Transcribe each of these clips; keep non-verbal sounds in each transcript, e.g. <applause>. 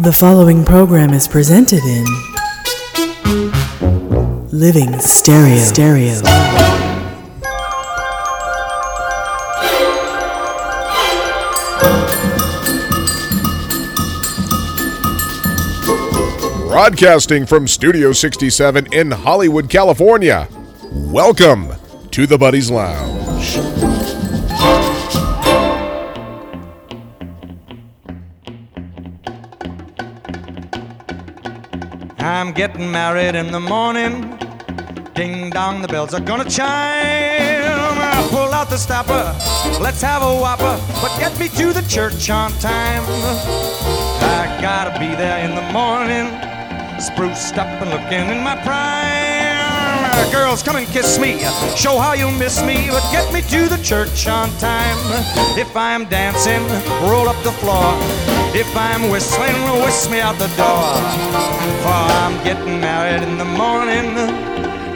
The following program is presented in Living Stereo. Stereo. Broadcasting from Studio 67 in Hollywood, California. Welcome to the Buddies Lounge. I'm getting married in the morning. Ding dong, the bells are gonna chime. I'll pull out the stopper. Let's have a whopper, but get me to the church on time. I gotta be there in the morning, spruced up and looking in my prime. Girls, come and kiss me, show how you miss me, but get me to the church on time. If I'm dancing, roll up the floor. If I'm whistling, whisk me out the door. For I'm getting married in the morning.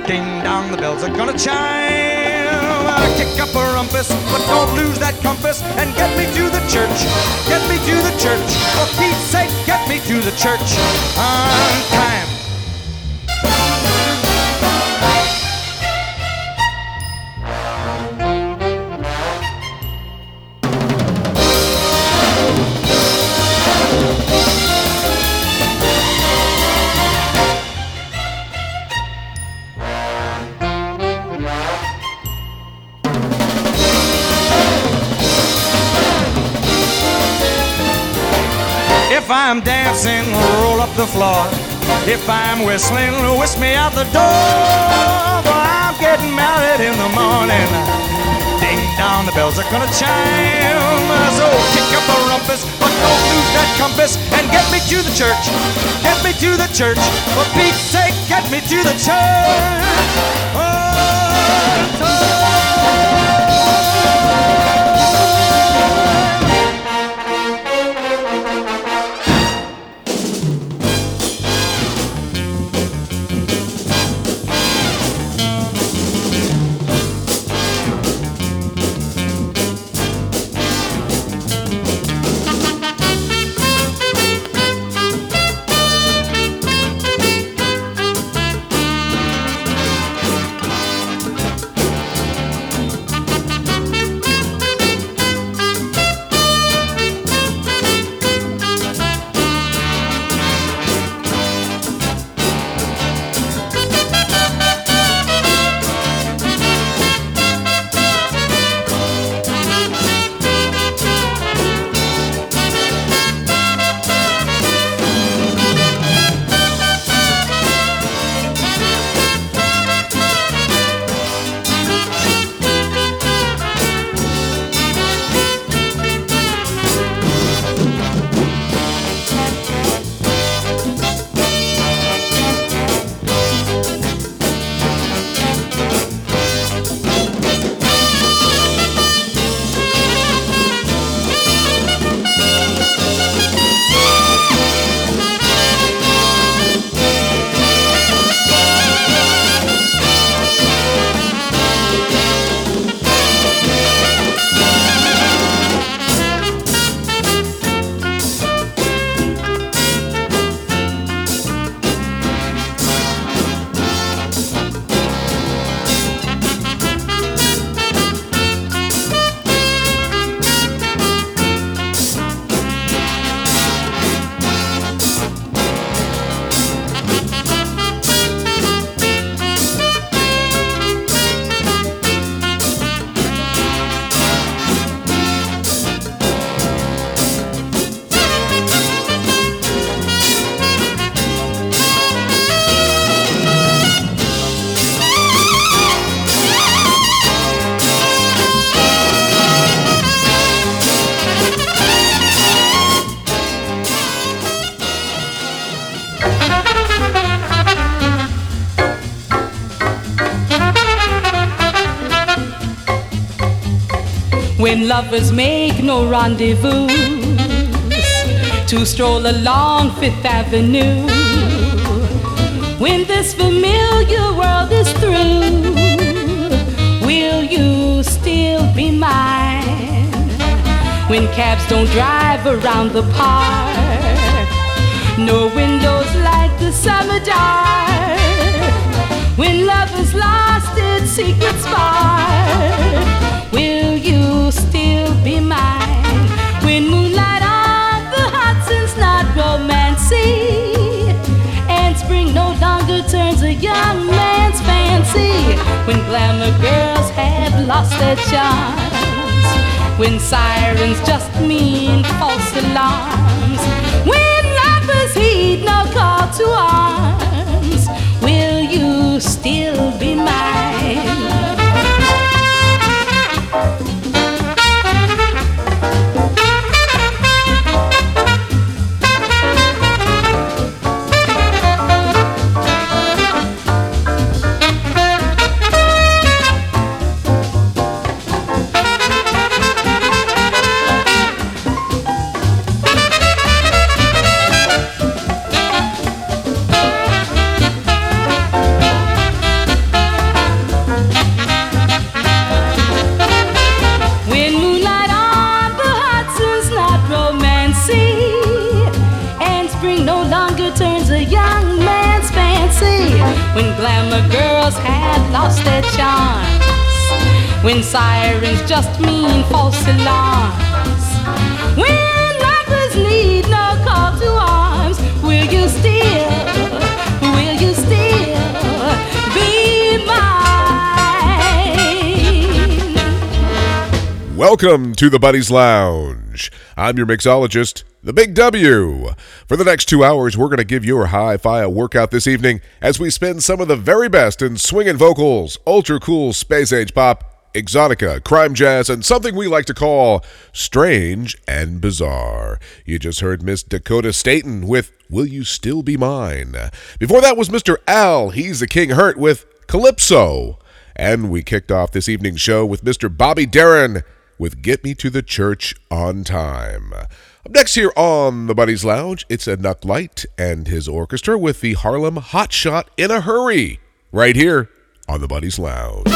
Ding dong, the bells are gonna chime. Uh, Kick up a rumpus, but don't lose that compass and get me to the church. Get me to the church. For Pete's sake, get me to the church on time. I'm dancing, roll up the floor. If I'm whistling, whisk me out the door. For I'm getting married in the morning. Ding dong, the bells are gonna chime. So kick up a rumpus, but don't lose that compass and get me to the church. Get me to the church. For Pete's sake, get me to the church. Oh, oh. Lovers make no rendezvous to stroll along Fifth Avenue. When this familiar world is through, will you still be mine? When cabs don't drive around the park, No windows like the summer dark. When love has lost its secret spark, will a young man's fancy. When glamour girls have lost their charms, when sirens just mean false alarms, when lovers heed no call to arms, Welcome to the Buddies Lounge. I'm your mixologist, the Big W. For the next two hours, we're going to give your hi fi a workout this evening as we spin some of the very best in swinging vocals, ultra cool space age pop, exotica, crime jazz, and something we like to call strange and bizarre. You just heard Miss Dakota Staton with Will You Still Be Mine? Before that was Mr. Al, he's the King Hirt with Calypso. And we kicked off this evening's show with Mr. Bobby Darin with Get Me to the Church on Time. Up next here on the Buddies Lounge, it's Enoch Light and his orchestra with the Harlem Hot Shot in a Hurry, right here on the Buddies Lounge.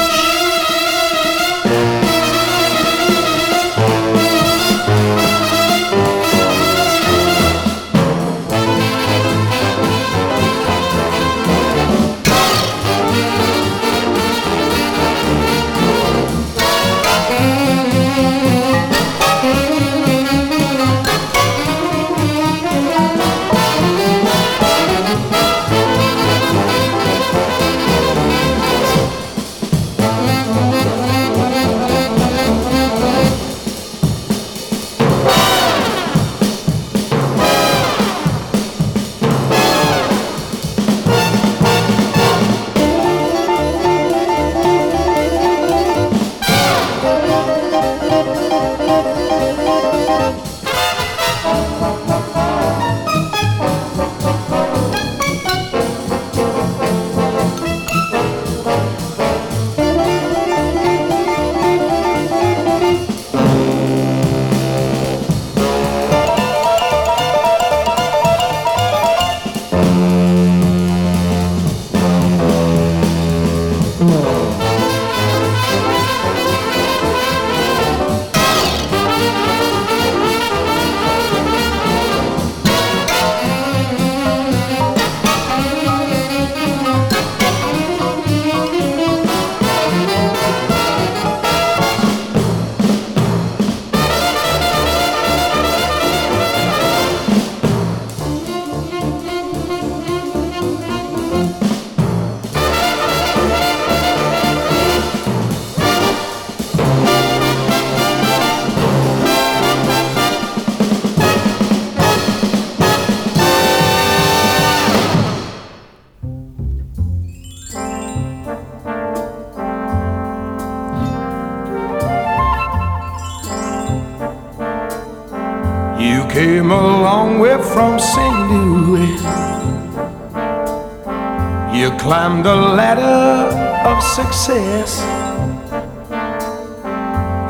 Success.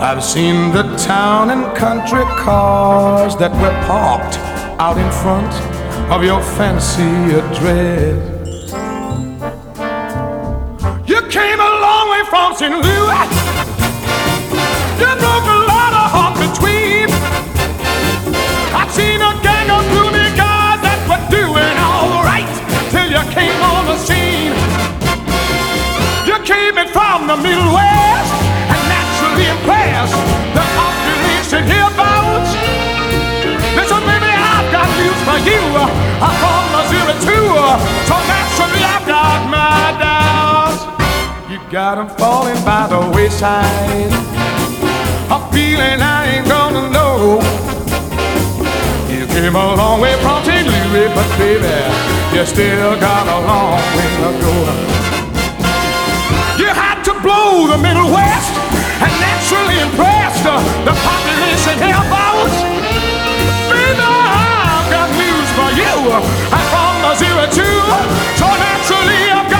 I've seen the town and country cars that were parked out in front of your fancy address. Middle West and naturally impressed the population hereabouts. Listen, baby, I've got news for you. I'm from Missouri too, so naturally I've got my doubts. You got 'em falling by the wayside, a feeling I ain't gonna know. You came a long way from St. Louis, but baby, you still got a long way to go. The Middle West and naturally impressed uh, the population hereabouts. Baby, I've got news for you. I'm from Missouri two, so naturally I've got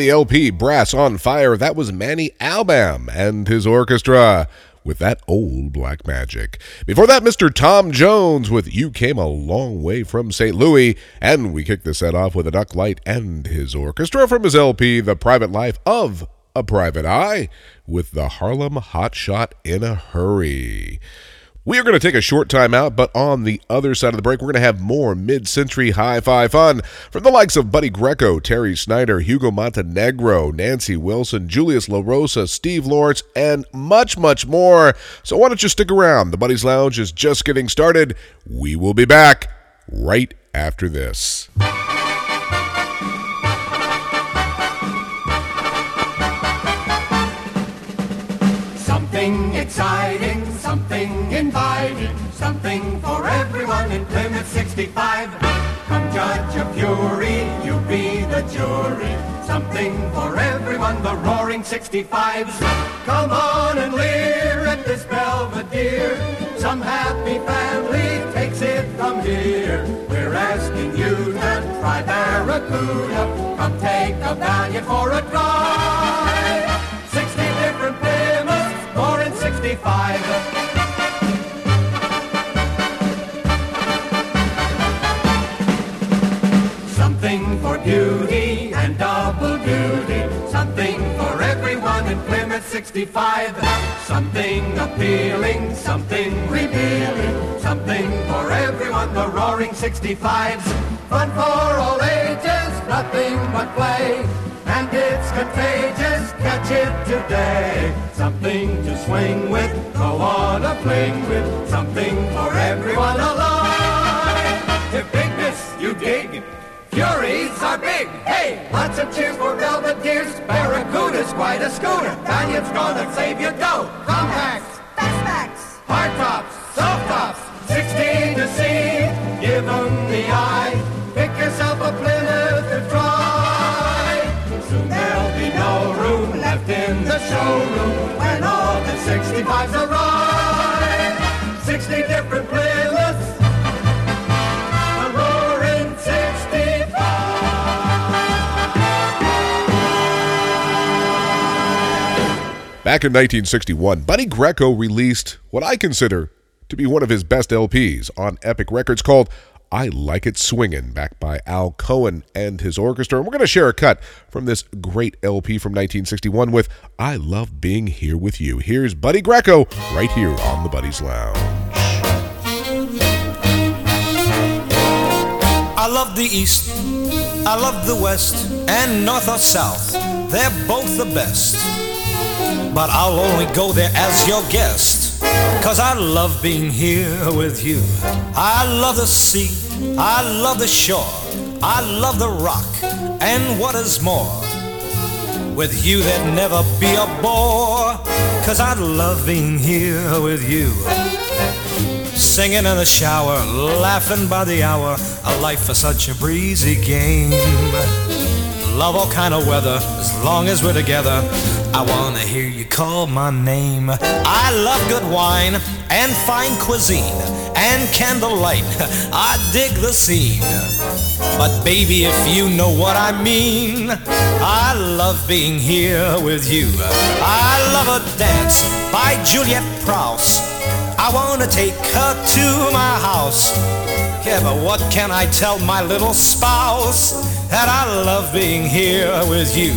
the LP Brass on Fire, that was Manny Albam and his orchestra with that old black magic. Before that, Mr. Tom Jones with You Came a Long Way from St. Louis. And we kicked the set off with Enoch Light and his orchestra from his LP, The Private Life of a Private Eye, with the Harlem Hot Shot in a Hurry. We are going to take a short time out, but on the other side of the break, we're going to have more mid century hi fi fun from the likes of Buddy Greco, Terry Snyder, Hugo Montenegro, Nancy Wilson, Julius LaRosa, Steve Lawrence, and much, much more. So why don't you stick around? The Buddy's Lounge is just getting started. We will be back right after this. Something exciting, something inviting, something for everyone in Plymouth 65. Come judge your fury, you be the jury. Something for everyone, the roaring 65s. Come on and leer at this Belvedere. Some happy family takes it from here. We're asking you to try Barracuda. Come take a valiant for a drive. 60 different Plymouths, more in 65. 65. Something appealing, something revealing. Something for everyone, the roaring 65s. Fun for all ages, nothing but play. And it's contagious, catch it today. Something to swing with, go on a fling with. Something for everyone alive. If bigness you dig, Furies are big. Hey, lots of cheers for Belvedere's. Barracuda's quite a scooter. Valiant's gonna save you dough. Compacts, fastbacks, hard tops, soft tops, 16 to see. Give 'em the eye. Pick yourself a Plymouth to try. Soon there'll be no room left in the showroom when all the 65s arrive. Back in 1961, Buddy Greco released what I consider to be one of his best LPs on Epic Records called I Like It Swingin', backed by Al Cohen and his orchestra. And we're going to share a cut from this great LP from 1961 with I Love Being Here With You. Here's Buddy Greco right here on the Buddy's Lounge. I love the East, I love the West, and North or South. They're both the best. But I'll only go there as your guest. Cause I love being here with you. I love the sea, I love the shore, I love the rock, and what is more, with you there'd never be a bore. Cause I love being here with you. Singing in the shower, laughing by the hour, a life for such a breezy game. Love all kind of weather, as long as we're together. I wanna hear you call my name. I love good wine and fine cuisine and candlelight. <laughs> I dig the scene. But baby, if you know what I mean, I love being here with you. I love a dance by Juliet Prowse. I wanna take her to my house. But what can I tell my little spouse? That I love being here with you.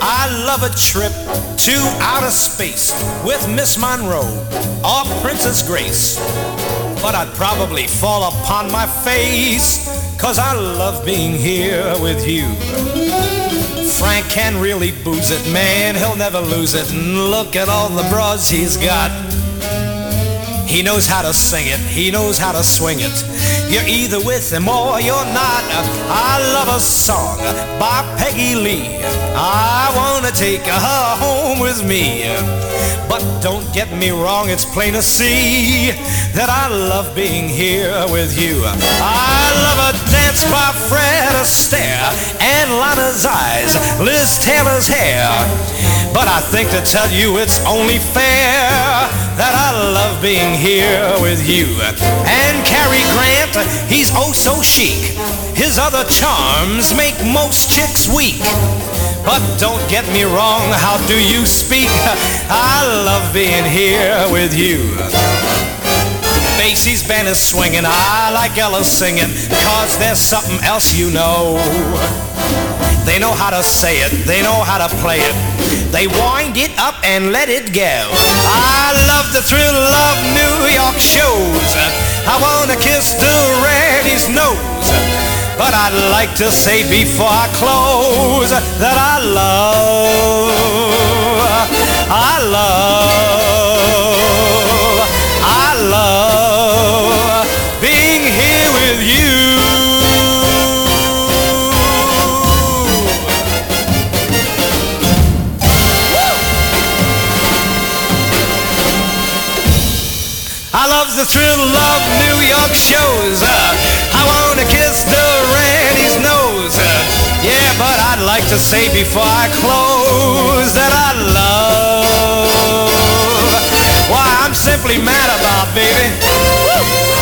I love a trip to outer space with Miss Monroe or Princess Grace. But I'd probably fall upon my face, cause I love being here with you. Frank can really booze it, man, he'll never lose it. And look at all the bras he's got. He knows how to sing it, he knows how to swing it. You're either with him or you're not. I love a song by Peggy Lee. I wanna take her home with me. But don't get me wrong, it's plain to see that I love being here with you. I love a dance by Fred Astaire and Lana's eyes, Liz Taylor's hair. But I think to tell you it's only fair that I love being here with you. And Cary Grant, he's oh so chic. His other charms make most chicks weak. But don't get me wrong, how do you speak? I love being here with you. Basie's band is swinging, I like Ella singing, cause there's something else you know. They know how to say it, they know how to play it. They wind it up and let it go. I love the thrill of New York shows. I wanna kiss the reddy's nose. But I'd like to say before I close that I love, I love, I love being here with you. I love the thrill of New York shows. Uh, like to say before I close that I love. Why, I'm simply mad about, baby. Woo!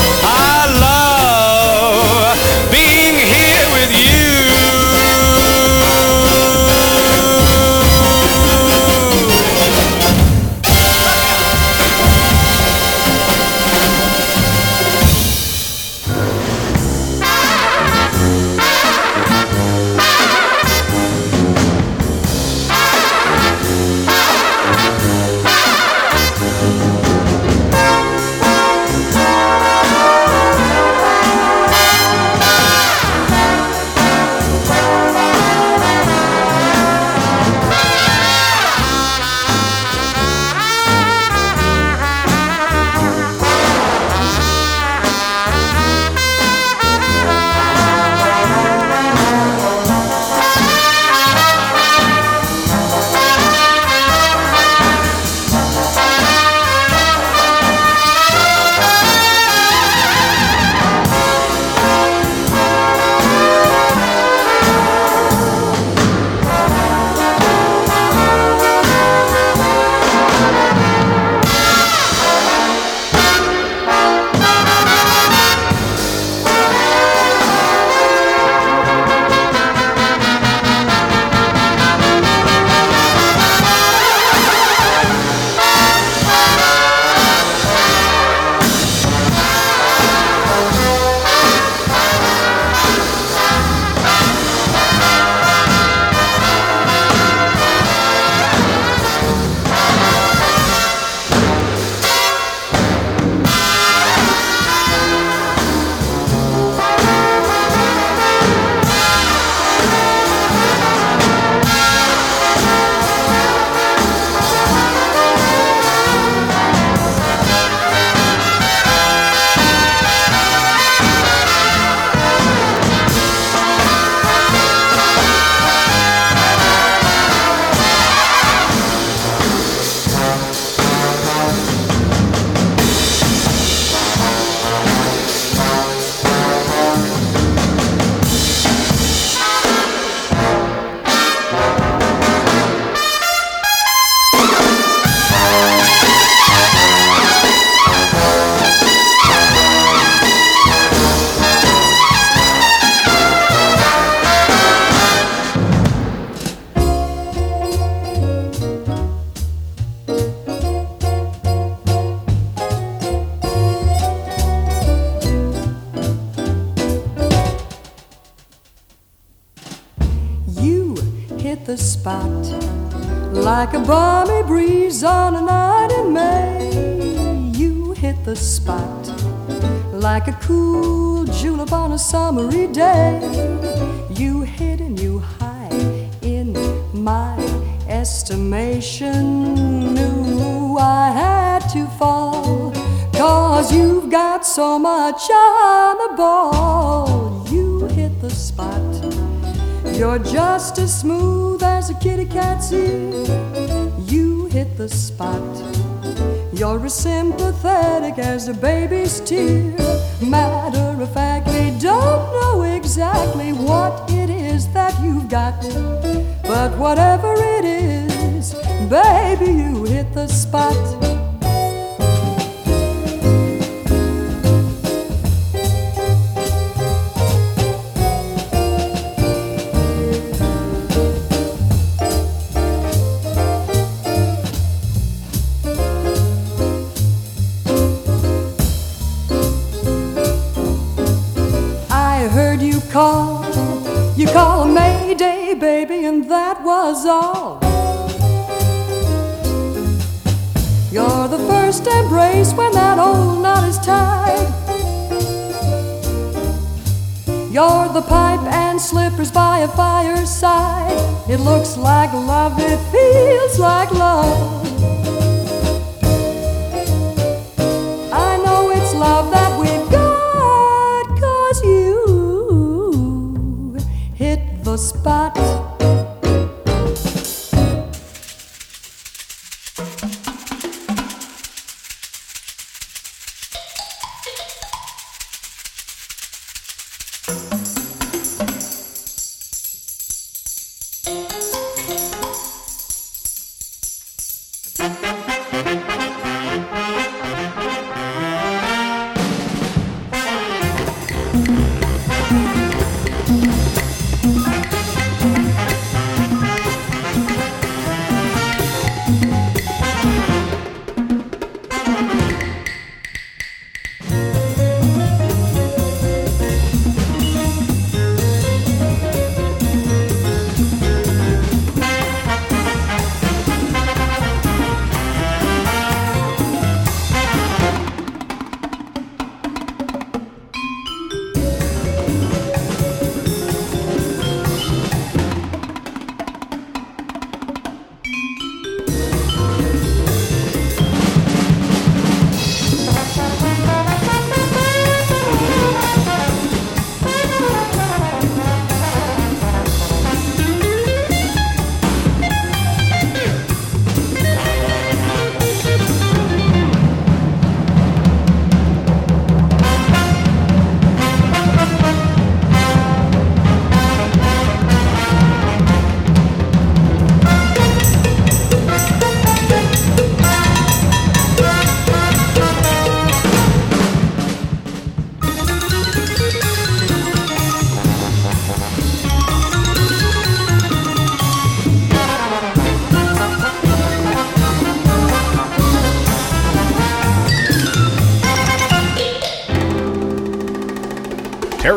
sympathetic as a baby's teeth.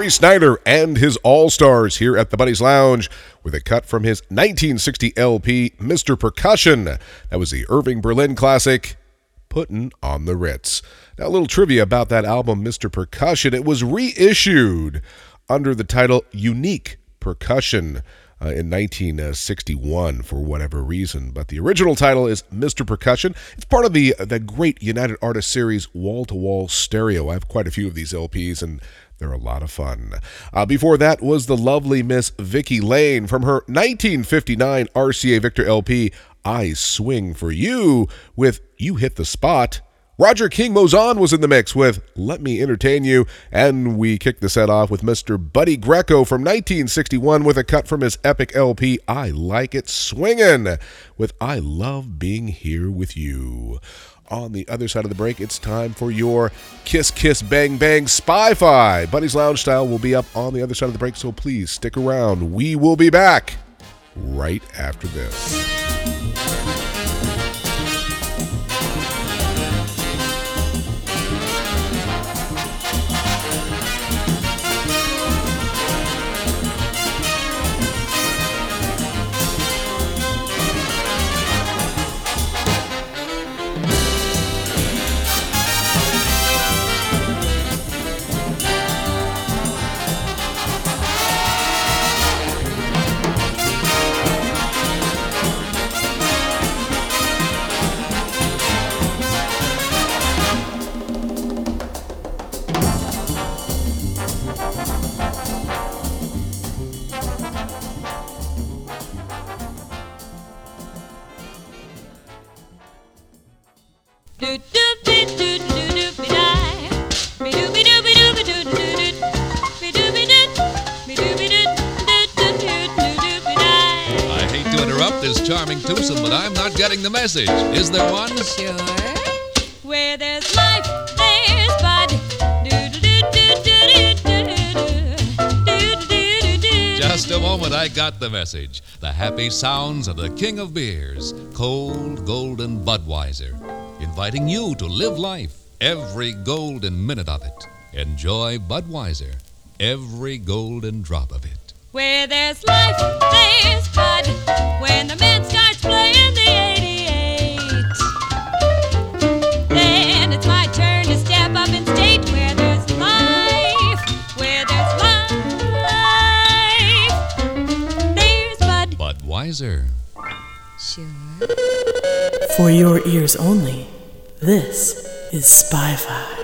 Terry Snyder and his All Stars here at the Buddies Lounge with a cut from his 1960 LP, Mr. Percussion. That was the Irving Berlin classic, Puttin' on the Ritz. Now, a little trivia about that album, Mr. Percussion. It was reissued under the title Unique Percussion. Uh, in 1961 for whatever reason. But the original title is Mr. Percussion. It's part of the the great United Artists series Wall to Wall Stereo. I have quite a few of these LPs and they're a lot of fun. Uh, before that was the lovely Miss Vicky Lane from her 1959 RCA Victor LP I Swing for You with You Hit the Spot. Roger King Mozian was in the mix with Let Me Entertain You, and we kicked the set off with Mr. Buddy Greco from 1961 with a cut from his epic LP I Like It Swingin' with I Love Being Here With You. On the other side of the break, it's time for your Kiss Kiss Bang Bang Spy Fi. Buddy's Lounge Style will be up on the other side of the break, so please stick around. We will be back right after this. I hate to interrupt this charming twosome, but I'm not getting the message. Is there one? Sure. Where there's life, there's body. Just a moment, I got the message. The happy sounds of the king of beers, cold golden Budweiser inviting you to live life, every golden minute of it. Enjoy Budweiser, every golden drop of it. Where there's life, there's bud. When the man starts playing the 88, then it's my turn to step up and state where there's life, where there's life, there's bud. Budweiser. Sure. For your ears only, this is Spy.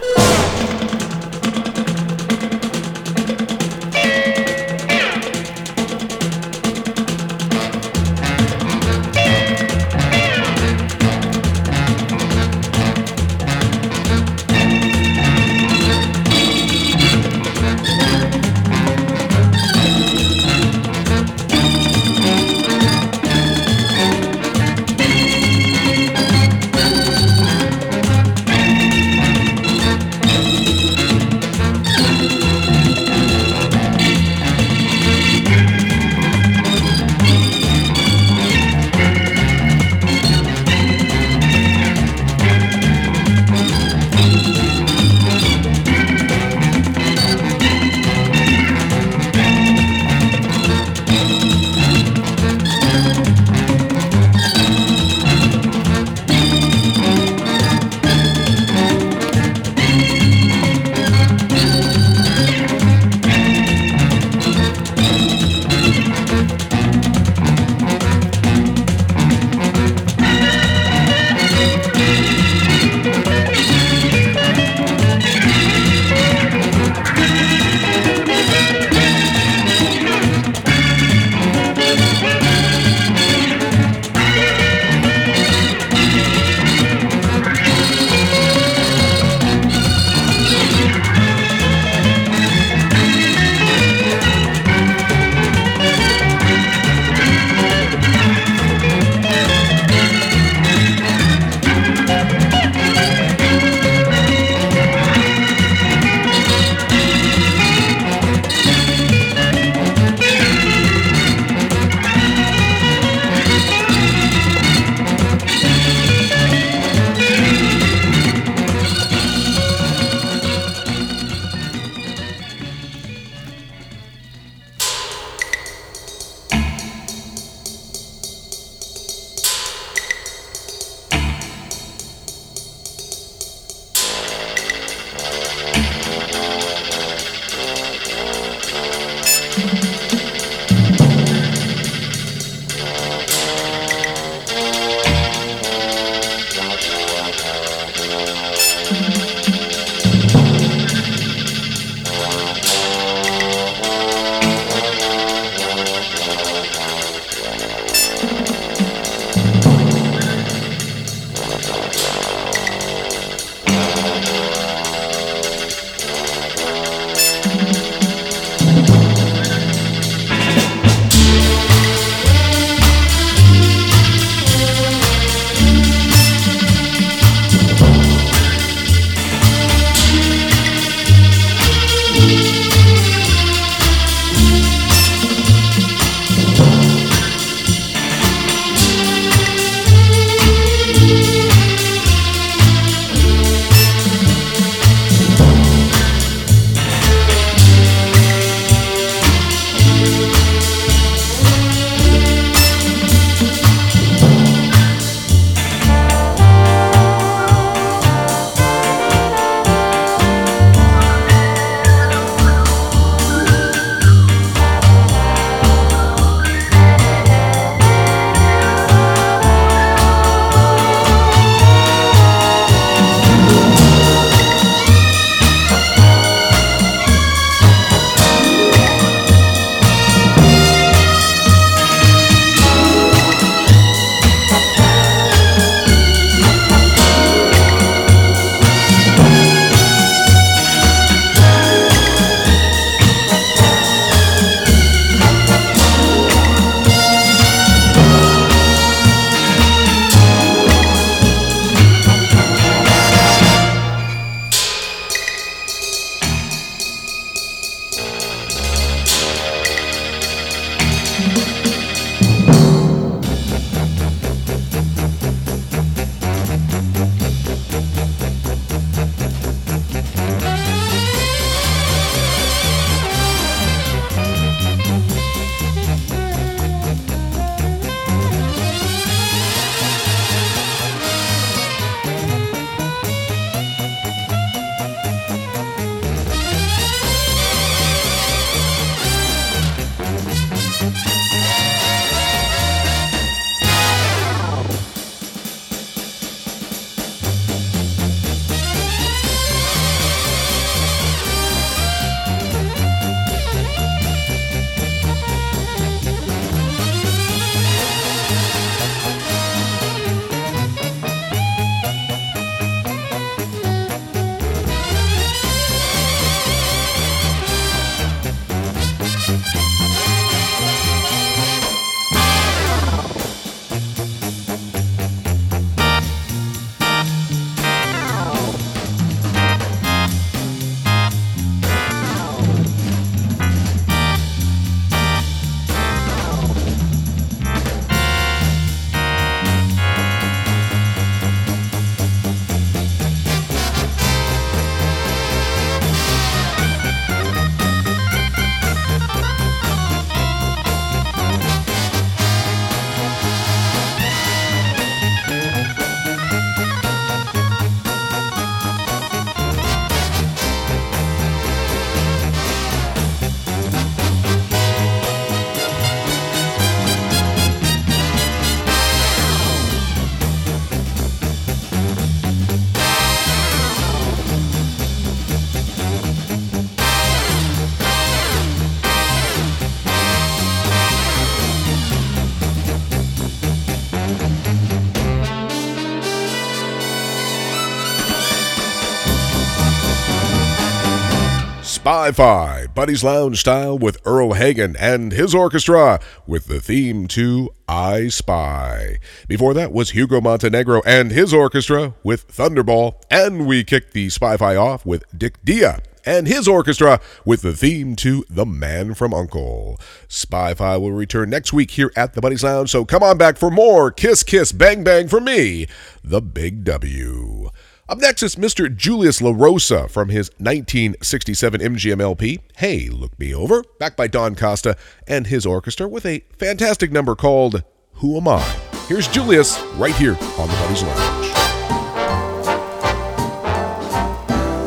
Spy Fi, Buddy's Lounge style with Earle Hagen and his orchestra with the theme to I Spy. Before that was Hugo Montenegro and his orchestra with Thunderball, and we kicked the Spy Fi off with Dick Dia and his orchestra with the theme to The Man from Uncle. Spy Fi will return next week here at the Buddy's Lounge, so come on back for more Kiss Kiss Bang Bang from me, the Big W. Up next is Mr. Julius LaRosa from his 1967 MGM LP, Hey, Look Me Over, backed by Don Costa and his orchestra with a fantastic number called Who Am I? Here's Julius right here on the Buddy's Lounge.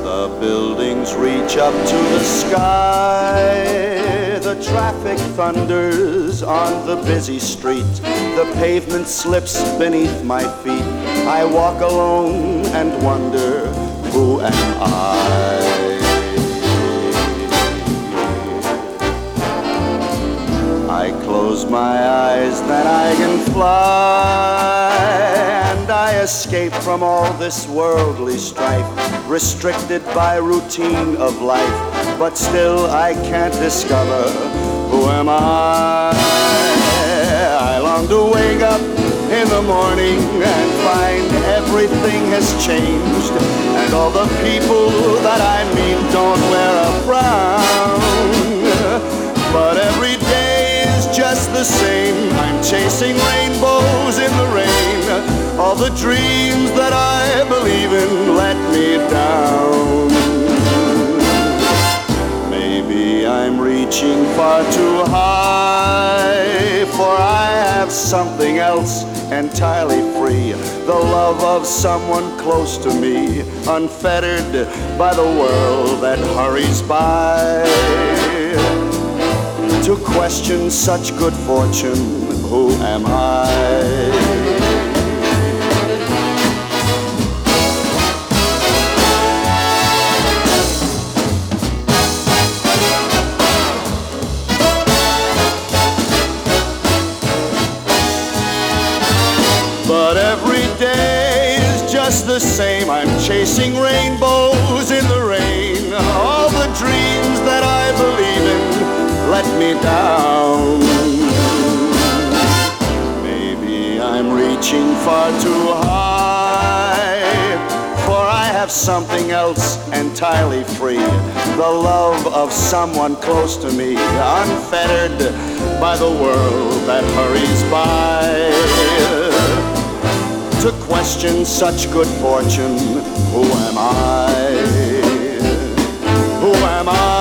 The buildings reach up to the sky. The traffic thunders on the busy street. The pavement slips beneath my feet. I walk alone and wonder, who am I? I close my eyes, then I can fly, and I escape from all this worldly strife, restricted by routine of life, but still I can't discover who am I. I long to wake up in the morning and find everything has changed, and all the people that I meet don't wear a frown. But every day is just the same. I'm chasing rainbows in the rain. All the dreams that I believe in let me down. Maybe I'm reaching far too high, for I have something else entirely free. The love of someone close to me, unfettered by the world that hurries by to question such good fortune. Who am I? The same. I'm chasing rainbows in the rain. All the dreams that I believe in let me down. Maybe I'm reaching far too high, for I have something else entirely free. The love of someone close to me, unfettered by the world that hurries by. To question such good fortune, who am I? Who am I?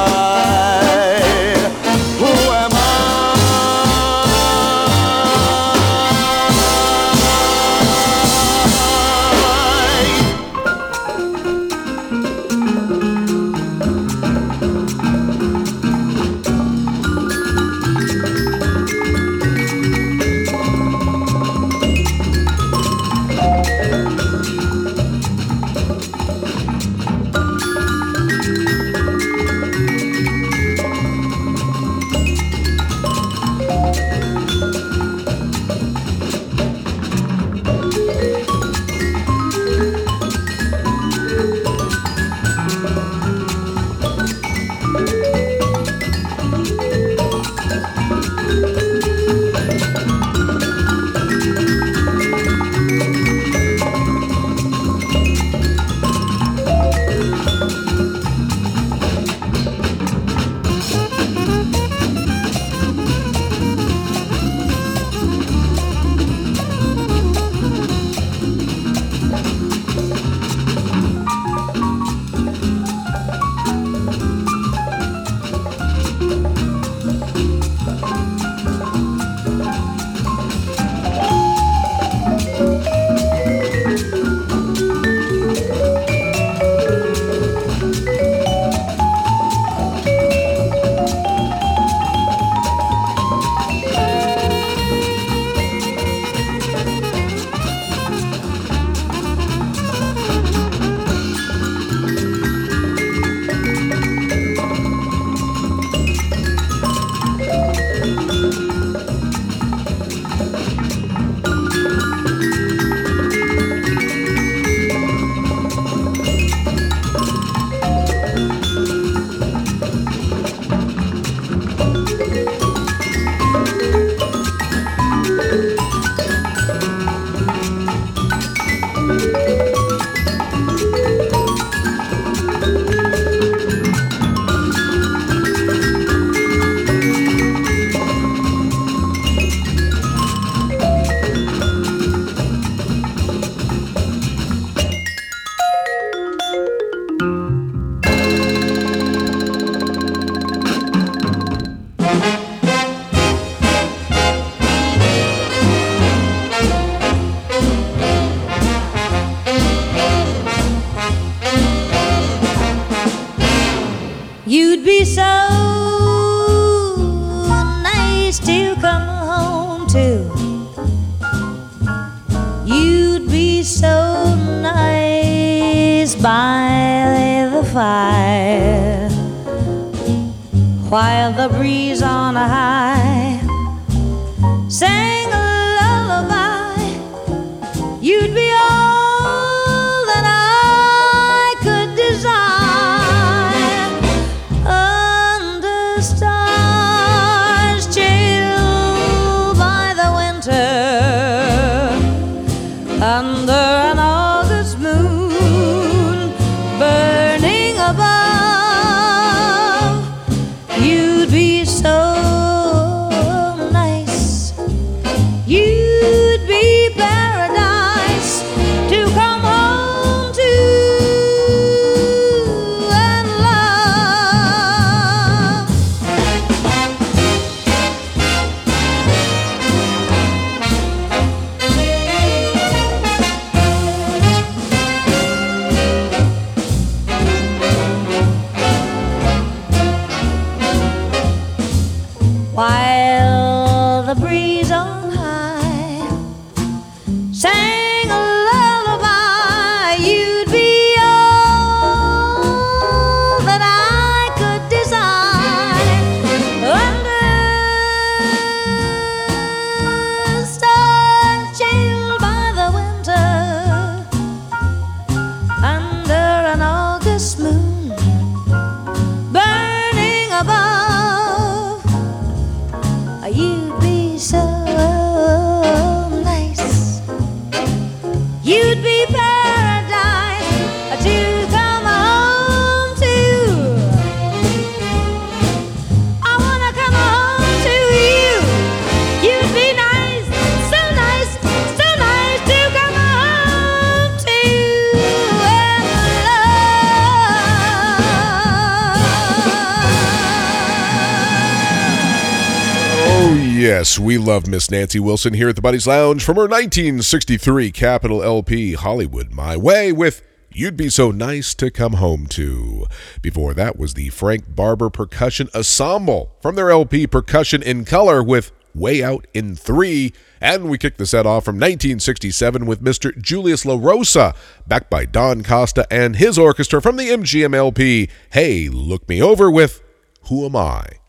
Yes, we love Miss Nancy Wilson here at the Buddies Lounge from her 1963 Capitol LP, Hollywood My Way, with You'd Be So Nice to Come Home To. Before that was the Frank Barber Percussion Ensemble from their LP Percussion in Color with Way Out in Three. And we kicked the set off from 1967 with Mr. Julius La Rosa, backed by Don Costa and his orchestra from the MGM LP, Hey, Look Me Over with Who Am I?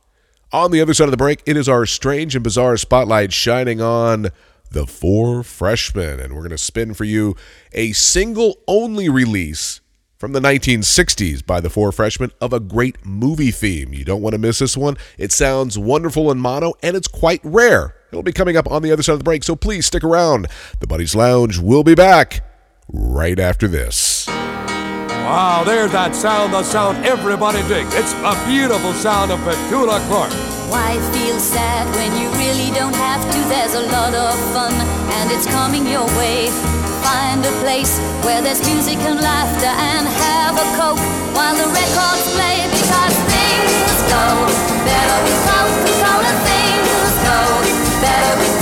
On the other side of the break, it is our strange and bizarre spotlight shining on the Four Freshmen. And we're going to spin for you a single only release from the 1960s by the Four Freshmen of a great movie theme. You don't want to miss this one. It sounds wonderful in mono and it's quite rare. It'll be coming up on the other side of the break, so please stick around. The Buddies Lounge will be back right after this. Wow, there's that sound, the sound everybody digs. It's a beautiful sound of Petula Clark. Why feel sad when you really don't have to? There's a lot of fun and it's coming your way. Find a place where there's music and laughter and have a coke while the records play because things go better with Coca-Cola. Things go better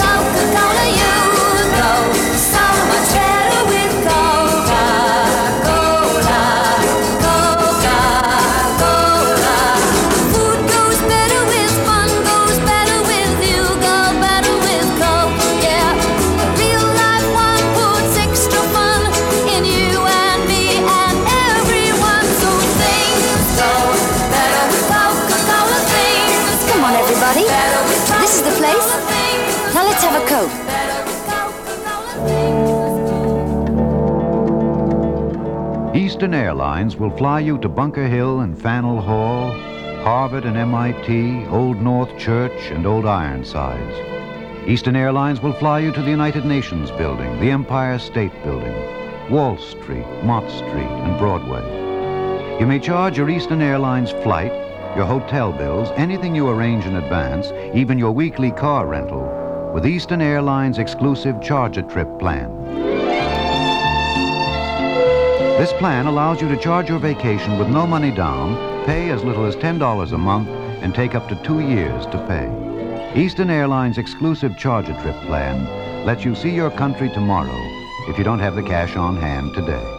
Eastern Airlines will fly you to Bunker Hill and Faneuil Hall, Harvard and MIT, Old North Church, and Old Ironsides. Eastern Airlines will fly you to the United Nations Building, the Empire State Building, Wall Street, Mott Street, and Broadway. You may charge your Eastern Airlines flight, your hotel bills, anything you arrange in advance, even your weekly car rental, with Eastern Airlines' exclusive Charge a Trip plan. This plan allows you to charge your vacation with no money down, pay as little as $10 a month, and take up to two years to pay. Eastern Airlines' exclusive Charge a Trip plan lets you see your country tomorrow if you don't have the cash on hand today.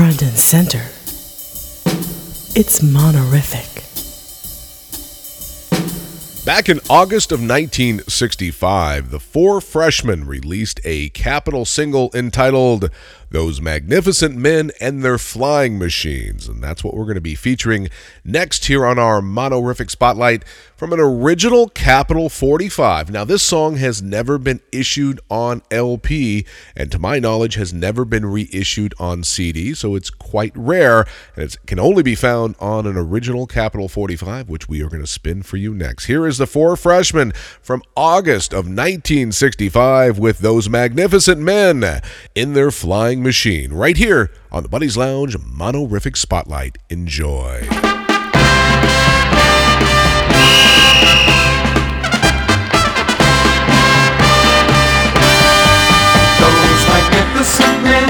front and center. It's monorific. Back in August of 1965, the Four Freshmen released a Capitol single entitled Those Magnificent Men and Their Flying Machines. And that's what we're going to be featuring next here on our Monorific Spotlight from an original Capitol 45. Now, this song has never been issued on LP, and to my knowledge, has never been reissued on CD, so it's quite rare, and it can only be found on an original Capitol 45, which we are going to spin for you next. Here is the Four Freshmen from August of 1965 with those magnificent men in their flying machine, right here on the Buddies Lounge Monorific Spotlight. Enjoy. Those magnificent men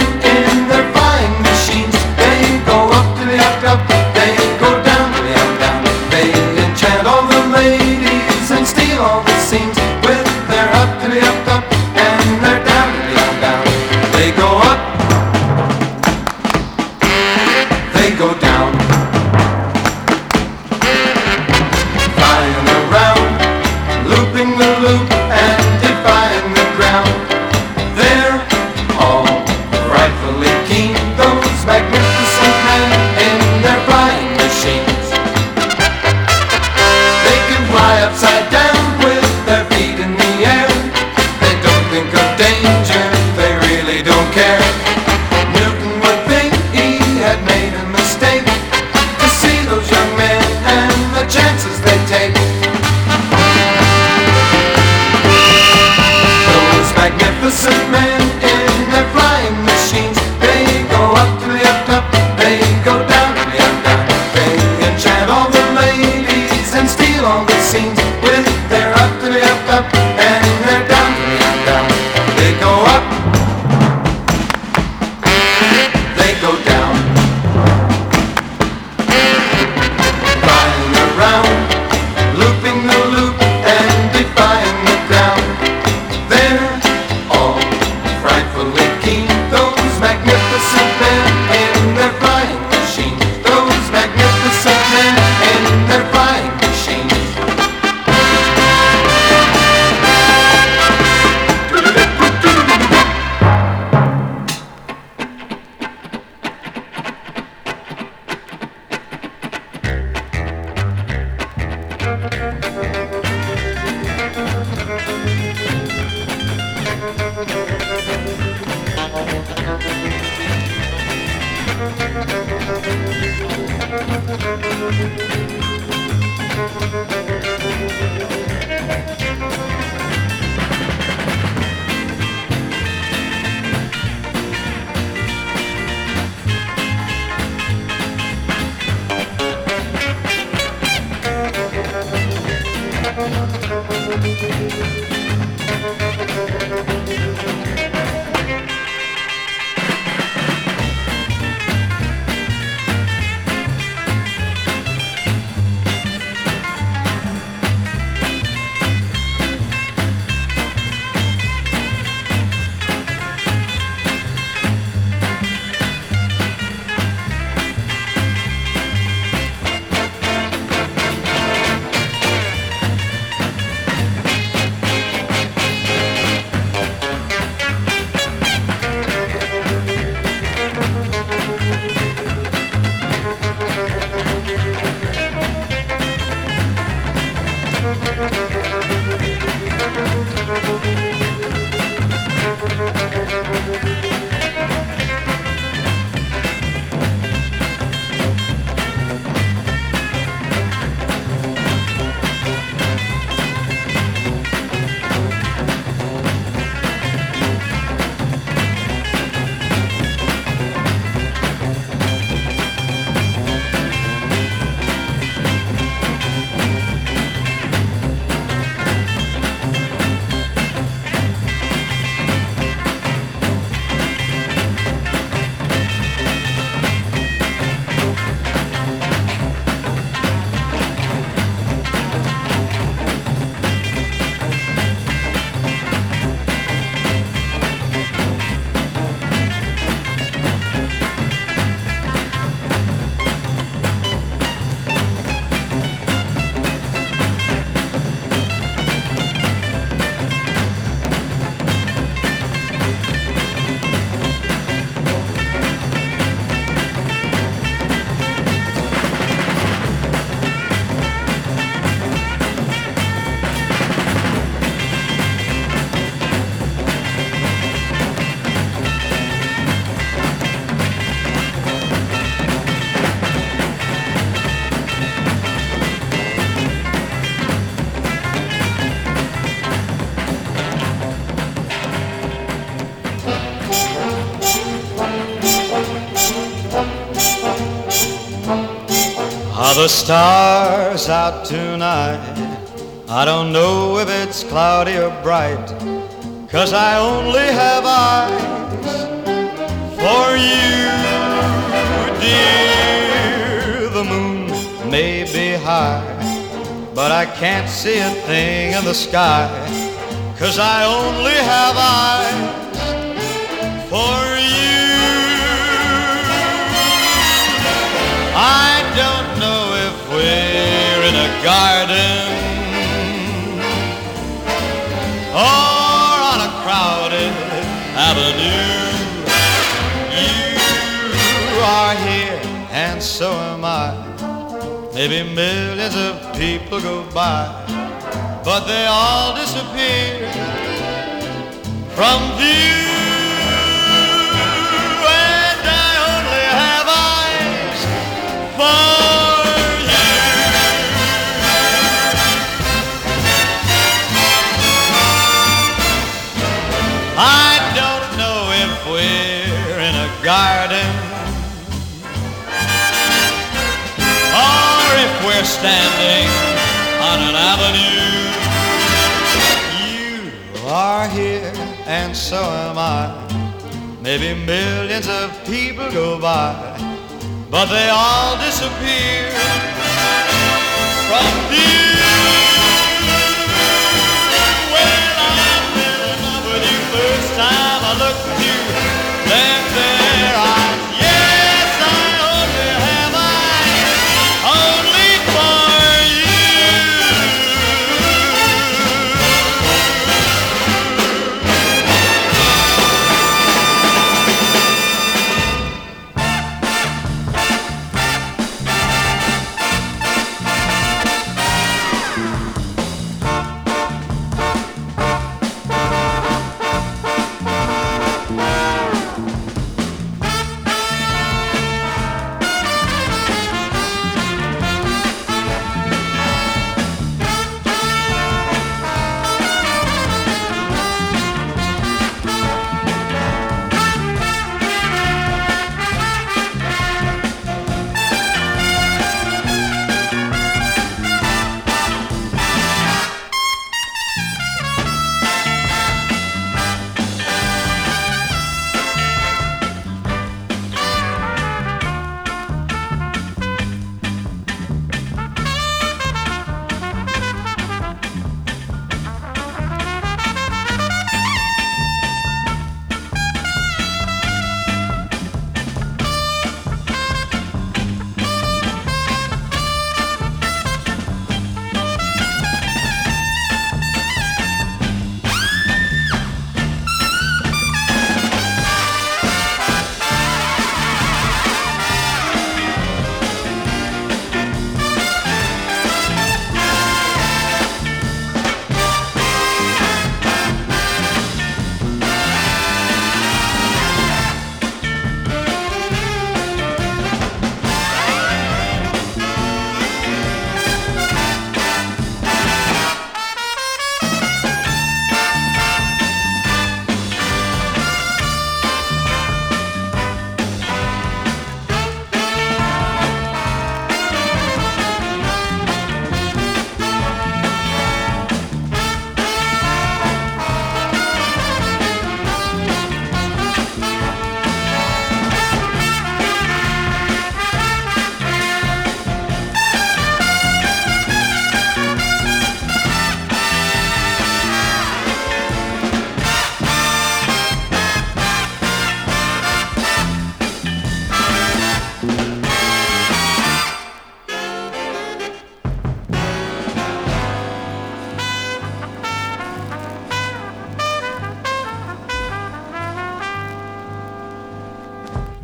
the stars out tonight? I don't know if it's cloudy or bright, cause I only have eyes for you, dear. The moon may be high, but I can't see a thing in the sky, cause I only have eyes for garden or on a crowded avenue. You are here, and so am I. Maybe millions of people go by, but they all disappear from view. And I only have eyes for I don't know if we're in a garden or if we're standing on an avenue. You are here, and so am I. Maybe millions of people go by, but they all disappear from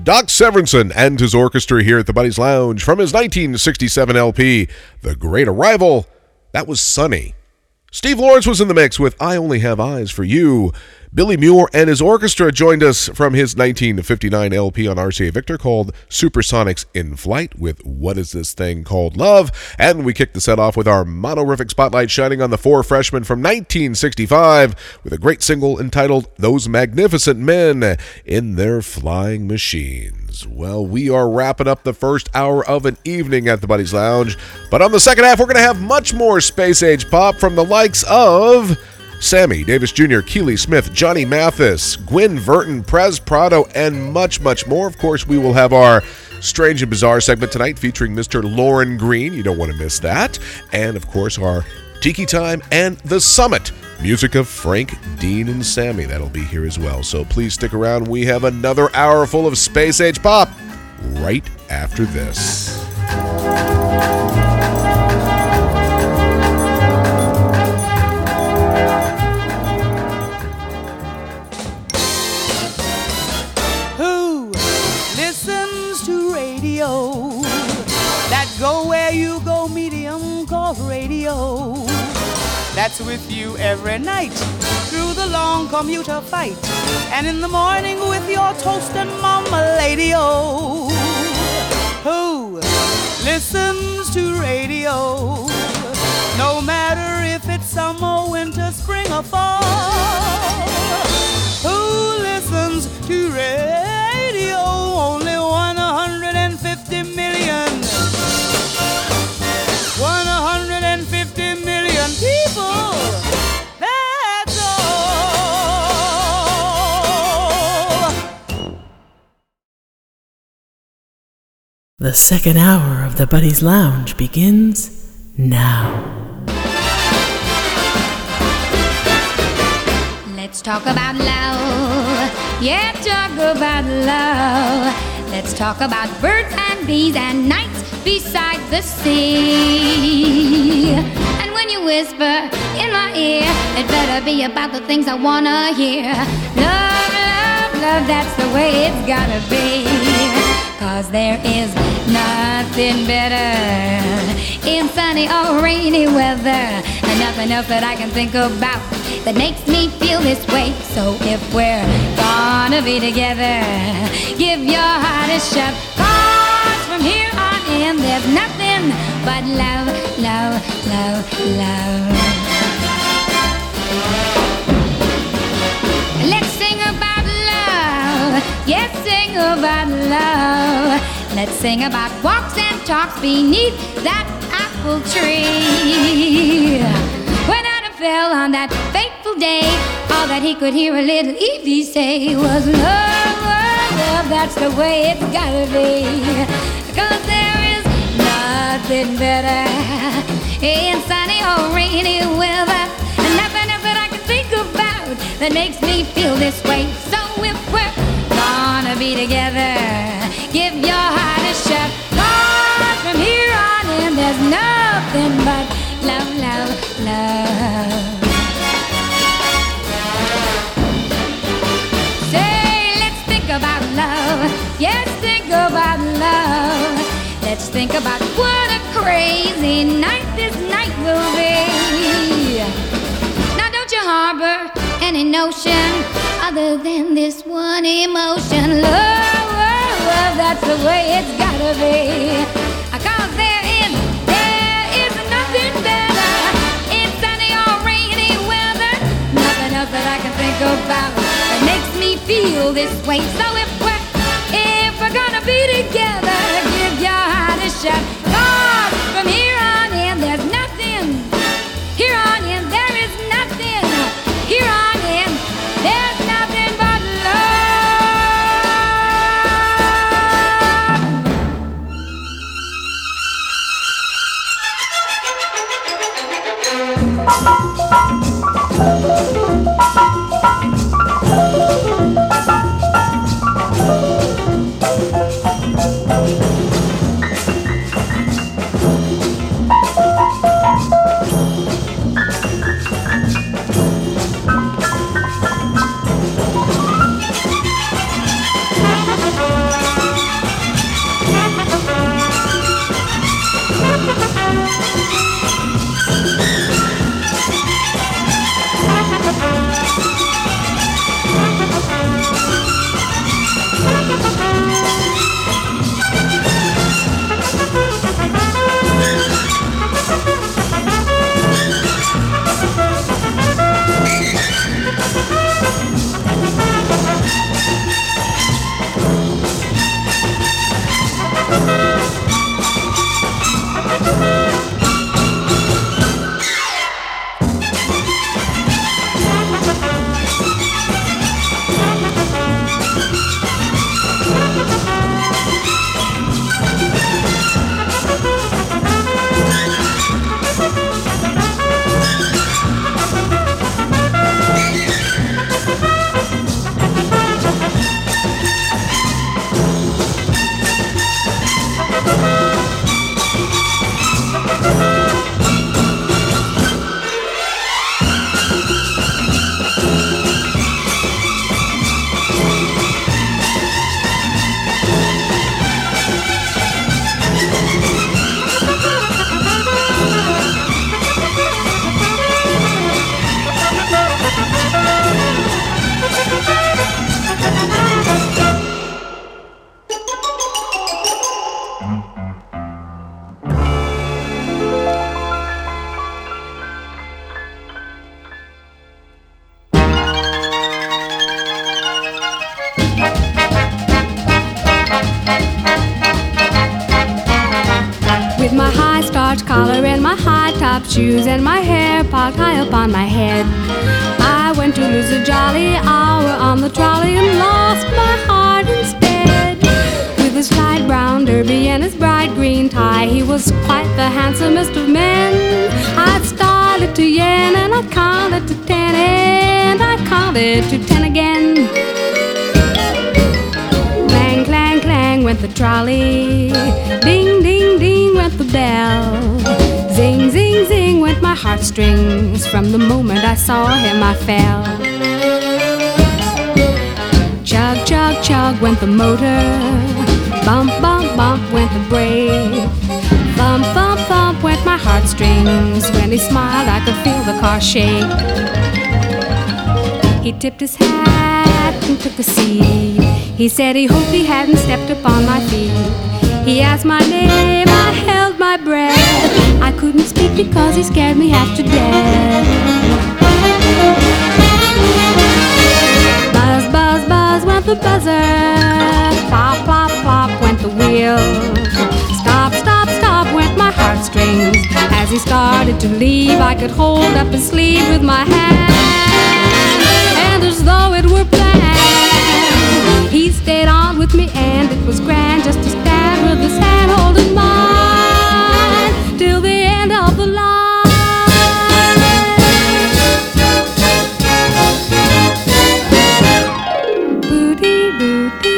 Doc Severinsen and his orchestra here at the Buddies Lounge from his 1967 LP, The Great Arrival. That was Sunny. Steve Lawrence was in the mix with I Only Have Eyes for You. Billy Mure and his orchestra joined us from his 1959 LP on RCA Victor called Supersonics in Flight with What Is This Thing Called Love? And we kicked the set off with our monorific spotlight shining on the four freshmen from 1965 with a great single entitled Those Magnificent Men in Their Flying Machines. Well, we are wrapping up the first hour of an evening at the Buddies Lounge, but on the second half, we're going to have much more space age pop from the likes of. Sammy, Davis Jr., Keely Smith, Johnny Mathis, Gwen Verdon, Perez Prado, and much, much more. Of course, we will have our Strange and Bizarre segment tonight featuring Mr. Lorne Greene. You don't want to miss that. And, of course, our Tiki Time and The Summit. Music of Frank, Dean, and Sammy. That'll be here as well. So please stick around. We have another hour full of Space Age Pop right after this. That's with you every night through the long commuter fight. And in the morning with your toast and mama lady oh. Who listens to radio? No matter if it's summer, winter, spring, or fall. The second hour of the Buddies Lounge begins now. Let's talk about love. Yeah, talk about love. Let's talk about birds and bees and nights beside the sea. And when you whisper in my ear, it better be about the things I wanna hear. Love, love, love, that's the way it's gotta be. Cause there is nothing better in sunny or rainy weather. And nothing else that I can think about that makes me feel this way. So if we're gonna be together, give your heart a shot. Cause from here on in, there's nothing but love, love, love, love. Yes, sing about love. Let's sing about walks and talks beneath that apple tree. When Adam fell on that fateful day, all that he could hear a little Evie say was love, love, love. That's the way it's gotta be. Cause there is nothing better in sunny or rainy weather. And nothing else that I can think about that makes me feel this way. So if we're be together, give your heart a shot. Cause from here on in, there's nothing but love, love, love. Say, let's think about love. Yes, think about love. Let's think about what a crazy night this night will be. Now, don't you harbor any notion other than this one emotion. Love, love, love, that's the way it's gotta be. Cause there is, there is nothing better in sunny or rainy weather. Nothing else that I can think about that makes me feel this way. So if we're, if we're gonna be together, give your heart a shot. Cause from here on tipped his hat and took a seat. He said he hoped he hadn't stepped upon my feet. He asked my name, I held my breath. I couldn't speak because he scared me half to death. Buzz, buzz, buzz went the buzzer. Plop, plop, plop went the wheel. Stop, stop, stop went my heartstrings. As he started to leave, I could hold up his sleeve with my hand. Was grand just to stand with his hand holding mine till the end of the line. Booty, booty.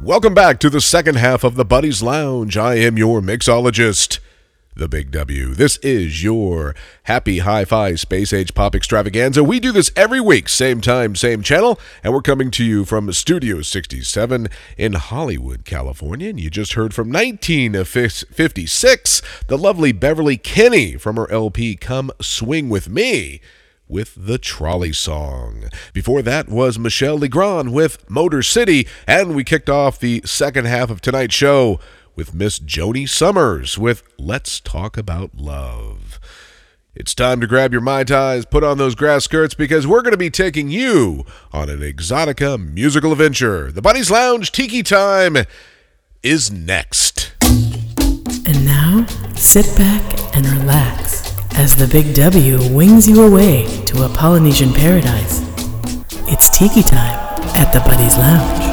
Welcome back to the second half of the Buddies Lounge. I am your mixologist. This is your happy hi fi space age pop extravaganza. We do this every week, same time, same channel, and we're coming to you from Studio 67 in Hollywood, California. And you just heard from 1956, the lovely Beverly Kenney from her LP Come Swing With Me with the Trolley Song. Before that was Michel Legrand with Motor City, and we kicked off the second half of tonight's show with Miss Joanie Sommers with Let's Talk About Love. It's time to grab your Mai Tais, put on those grass skirts, because we're going to be taking you on an Exotica musical adventure. The Buddies Lounge Tiki Time is next. And now, sit back and relax as the Big W wings you away to a Polynesian paradise. It's tiki time at the Buddies Lounge.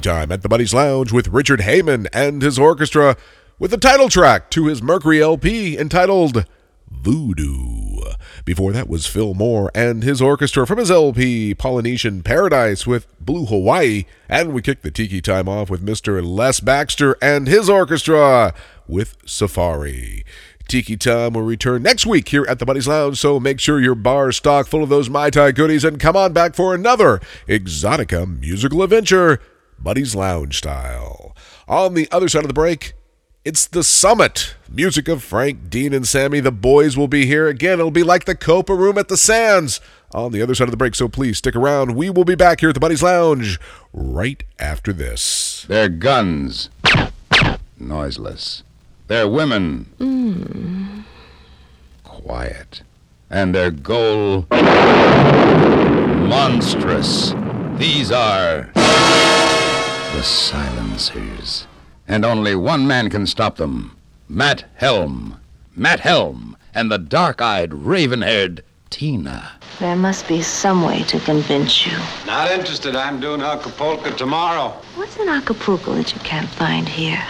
Time at the Buddies Lounge with Richard Hayman and his orchestra with the title track to his Mercury LP entitled Voodoo. Before that was Phil Moore and his orchestra from his LP Polynesian Paradise with Blue Hawaii. And we kicked the Tiki Time off with Mr. Les Baxter and his orchestra with Safari. Tiki Time will return next week here at the Buddies Lounge, so make sure your bar is stocked full of those Mai Tai goodies and come on back for another Exotica musical adventure, Buddies Lounge style. On the other side of the break, it's the summit. Music of Frank, Dean, and Sammy. The boys will be here again. It'll be like the Copa Room at the Sands on the other side of the break, so please stick around. We will be back here at the Buddies Lounge right after this. Their guns, noiseless. Their women, Mm. quiet. And their goal, monstrous. These are the silencers. And only one man can stop them Matt Helm. Matt Helm and the dark eyed, raven haired Tina. There must be some way to convince you. Not interested. I'm doing Acapulco tomorrow. What's in Acapulco that you can't find here?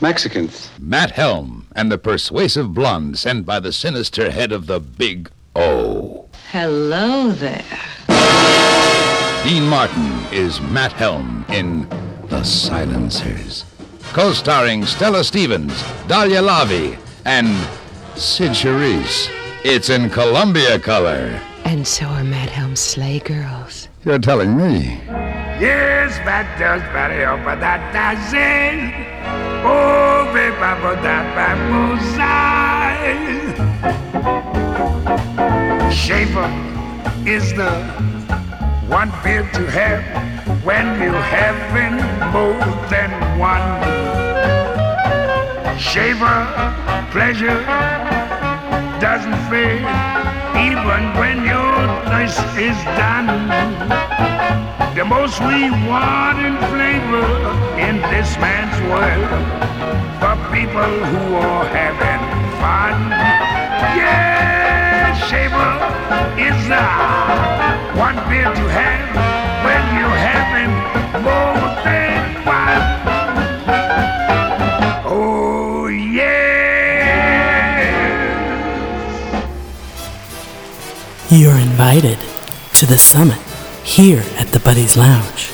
Mexicans. Matt Helm and the persuasive blonde sent by the sinister head of the Big O. Hello there. Dean Martin is Matt Helm in The Silencers. Co starring Stella Stevens, Daliah Lavi, and Cyd Charisse. It's in Columbia color. And so are Matt Helm's sleigh girls. You're telling me. Yes, that does very open that does it. Oh, baby, but that bamboo Schaefer is the one beer to have when you having more than one. Schaefer pleasure doesn't fade even when your thirst is done. The most in flavor in this man's world for people who are having fun. Yeah, Schaefer is the one beer to have when you're having more than one. Oh yeah. You're invited to the summit here at the Buddies Lounge.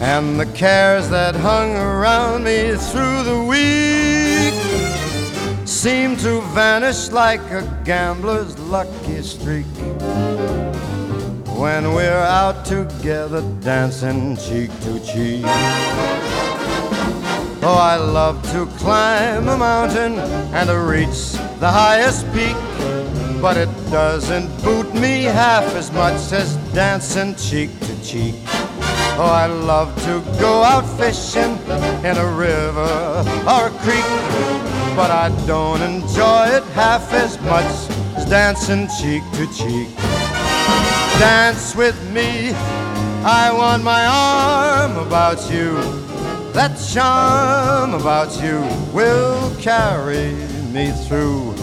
And the cares that hung around me through the week seem to vanish like a gambler's lucky streak when we're out together dancing cheek to cheek. Oh, I love to climb a mountain and to reach the highest peak, but it doesn't boot me half as much as dancing cheek to cheek. Oh, I love to go out fishing in a river or a creek, but I don't enjoy it half as much as dancing cheek to cheek. Dance with me, I want my arm about you. That charm about you will carry me through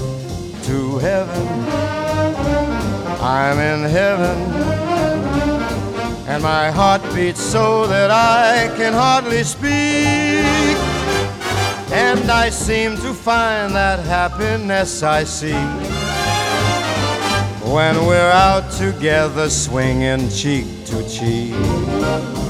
to heaven. I'm in heaven and my heart beats so that I can hardly speak. And I seem to find that happiness I seek when we're out together swinging cheek to cheek.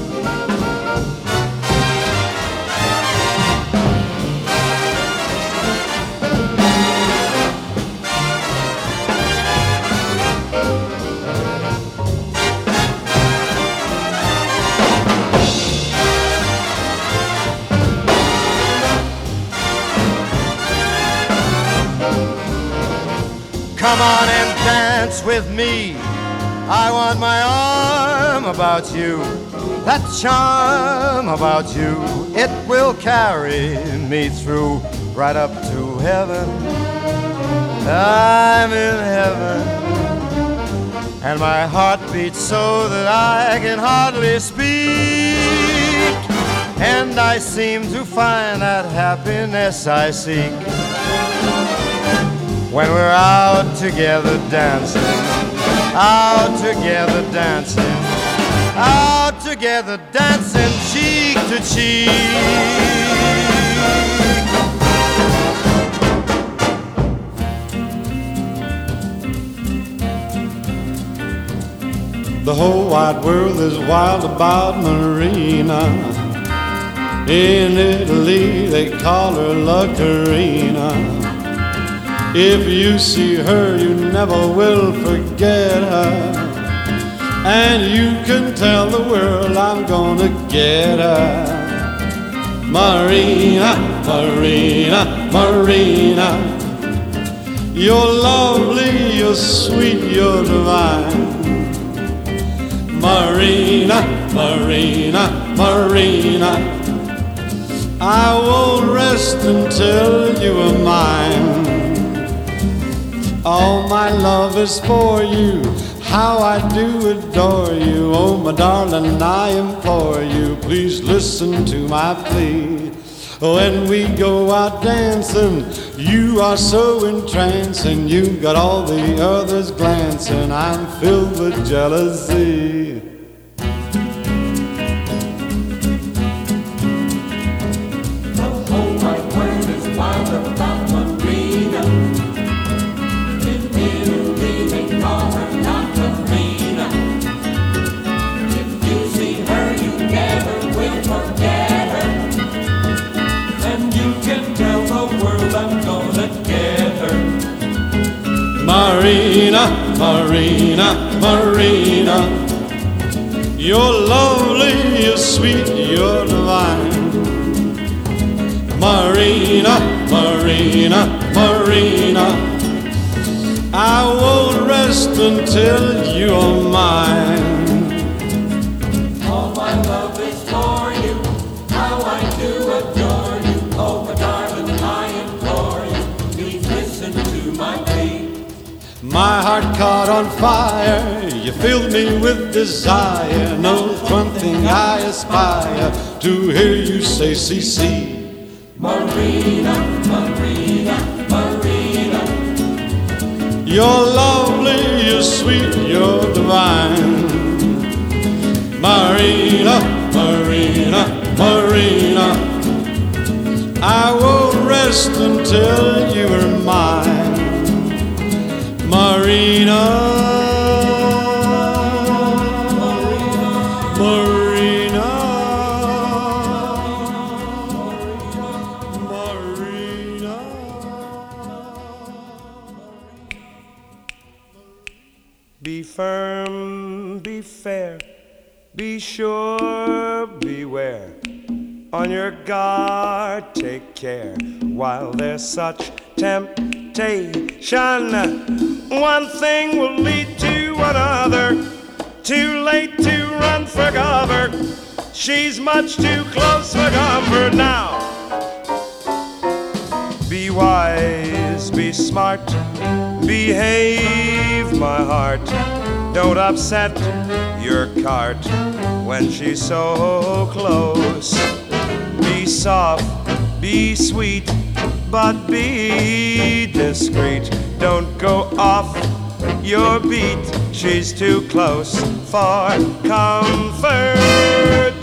Dance with me. I want my arm about you. That charm about you, it will carry me through right up to heaven. I'm in heaven. And my heart beats so that I can hardly speak. And I seem to find that happiness I seek when we're out together dancing, out together dancing, out together dancing cheek to cheek. The whole wide world is wild about Marina. In Italy, they call her La Carina. If you see her, you never will forget her. And you can tell the world I'm gonna get her. Marina, Marina, Marina. You're lovely, you're sweet, you're divine. Marina, Marina, Marina. I won't rest until you are mine. All my love is for you. How I do adore you. Oh, my darling, I implore you. Please listen to my plea. When we go out dancing, you are so entrancing. You got all the others glancing. I'm filled with jealousy. Marina, Marina. You're lovely, you're sweet, you're divine. Marina, Marina, Marina. I won't rest until you're mine. Caught on fire, you filled me with desire. Knows one thing I aspire to hear you say, CC. Marina, Marina, Marina. You're lovely, you're sweet, you're divine. Marina, Marina, Marina. I won't rest until you are mine. Marina, Be firm, be fair, be sure, beware. On your guard, take care while there's such temptation. One thing will lead to another. Too late to run for cover. She's much too close for comfort now. Be wise, be smart, behave, my heart. Don't upset your cart when she's so close. Be soft, be sweet, but be discreet. Don't go off your beat. She's too close for comfort.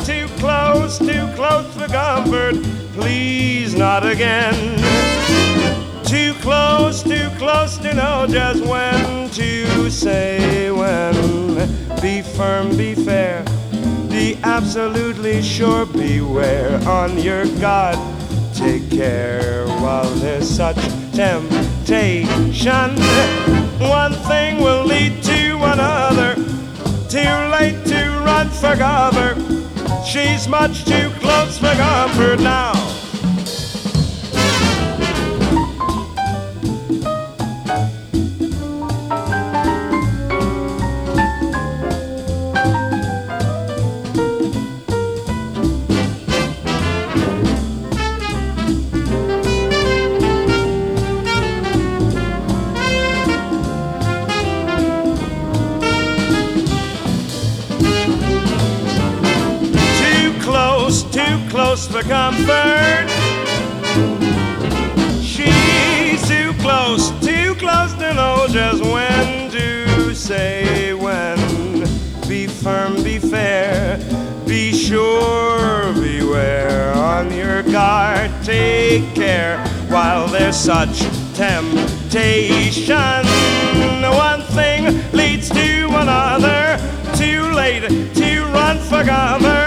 Too close, too close for comfort. Please, not again. Too close, too close to know just when to say when. Be firm, be fair, be absolutely sure. Beware on your guard. Take care while there's such temptation. One thing will lead to another. Too late to run for cover. She's much too close for comfort now. Close for comfort. She's too close, too close to know just when to say when. Be firm, be fair, be sure, beware. On your guard, take care while there's such temptation. One thing leads to another. Too late to run for cover.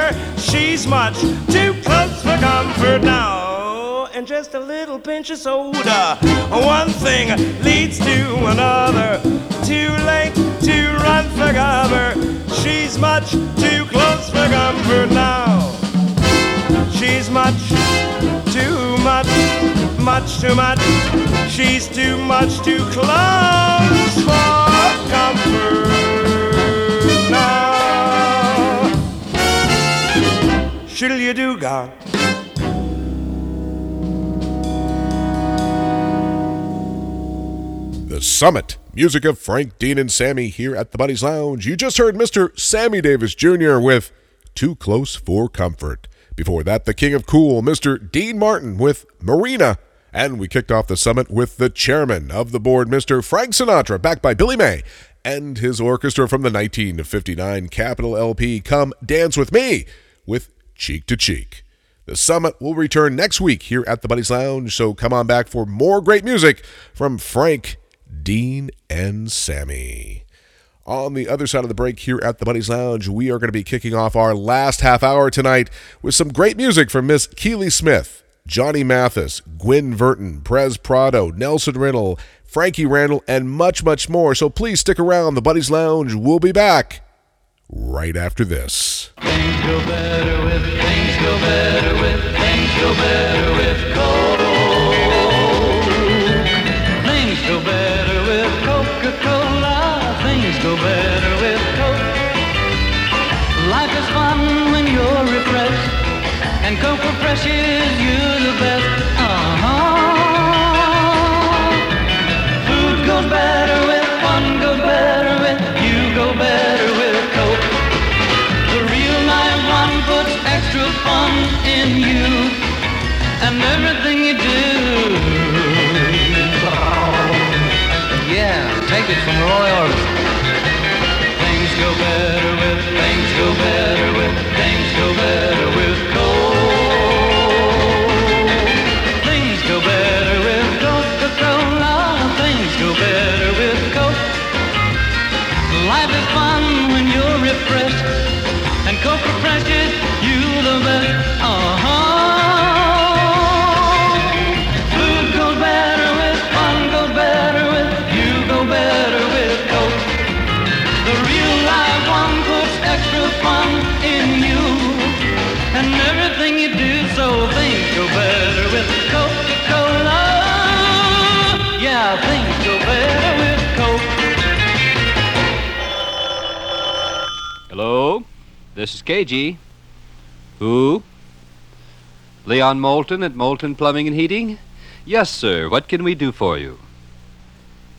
She's much too close for comfort now. And just a little pinch of soda. One thing leads to another. Too late to run for cover. She's much too close for comfort now. She's much too much, much too much. She's too much too close for comfort Shittle you do, God. The Summit. Music of Frank, Dean, and Sammy here at the Buddies Lounge. You just heard Mr. Sammy Davis Jr. with Too Close for Comfort. Before that, the King of Cool, Mr. Dean Martin with Marina. And we kicked off the summit with the chairman of the board, Mr. Frank Sinatra, backed by Billy May and his orchestra from the 1959 Capitol LP, Come Dance With Me, with Cheek to Cheek. The summit will return next week here at the Buddies Lounge, so come on back for more great music from Frank, Dean, and Sammy. On the other side of the break here at the Buddies Lounge, we are going to be kicking off our last half hour tonight with some great music from Miss Keely Smith, Johnny Mathis, Gwen Verdon, Perez Prado, Nelson Riddle, Frankie Randall, and much, much more. So please stick around. The Buddies Lounge will be back right after this. Things go better with, things go better with, things go better with. Things go better with Coca-Cola. Things go better with Coke. Life is fun when you're refreshed, and Coke you the best. And everything you do. Yeah, take it from Roy Orbison. Things go better with, things go better This is KG. Who? Leon Moulton at Moulton Plumbing and Heating? Yes, sir. What can we do for you?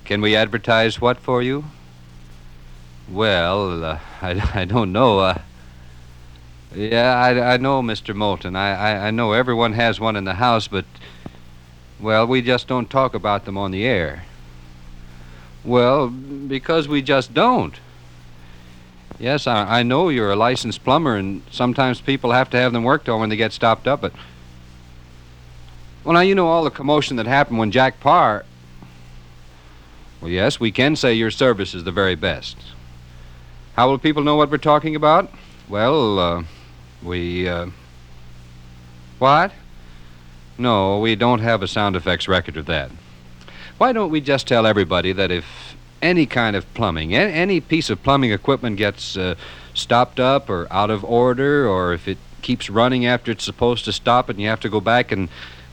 Can we advertise what for you? Well, uh, <laughs> I, I don't know. Uh, yeah, I, I know, Mr. Moulton. I, I, I know everyone has one in the house, but, well, we just don't talk about them on the air. Well, because we just don't. Yes, I, I know you're a licensed plumber, and sometimes people have to have them worked on when they get stopped up, but. Well, now, you know all the commotion that happened when Jack Paar. Well, yes, we can say your service is the very best. How will people know what we're talking about? Well, uh, we, uh. What? No, we don't have a sound effects record of that. Why don't we just tell everybody that if any kind of plumbing, a- any piece of plumbing equipment gets uh, stopped up or out of order, or if it keeps running after it's supposed to stop and you have to go back and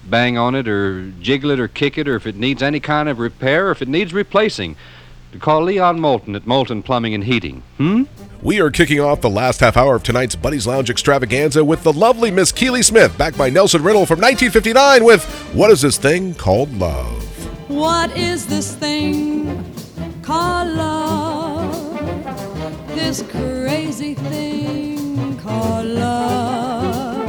bang on it or jiggle it or kick it, or if it needs any kind of repair, or if it needs replacing, to call Leon Moulton at Moulton Plumbing and Heating. Hmm? We are kicking off the last half hour of tonight's Buddies Lounge extravaganza with the lovely Miss Keely Smith, backed by Nelson Riddle from 1959 with What is This Thing Called Love? What is this thing called love? This crazy thing called love.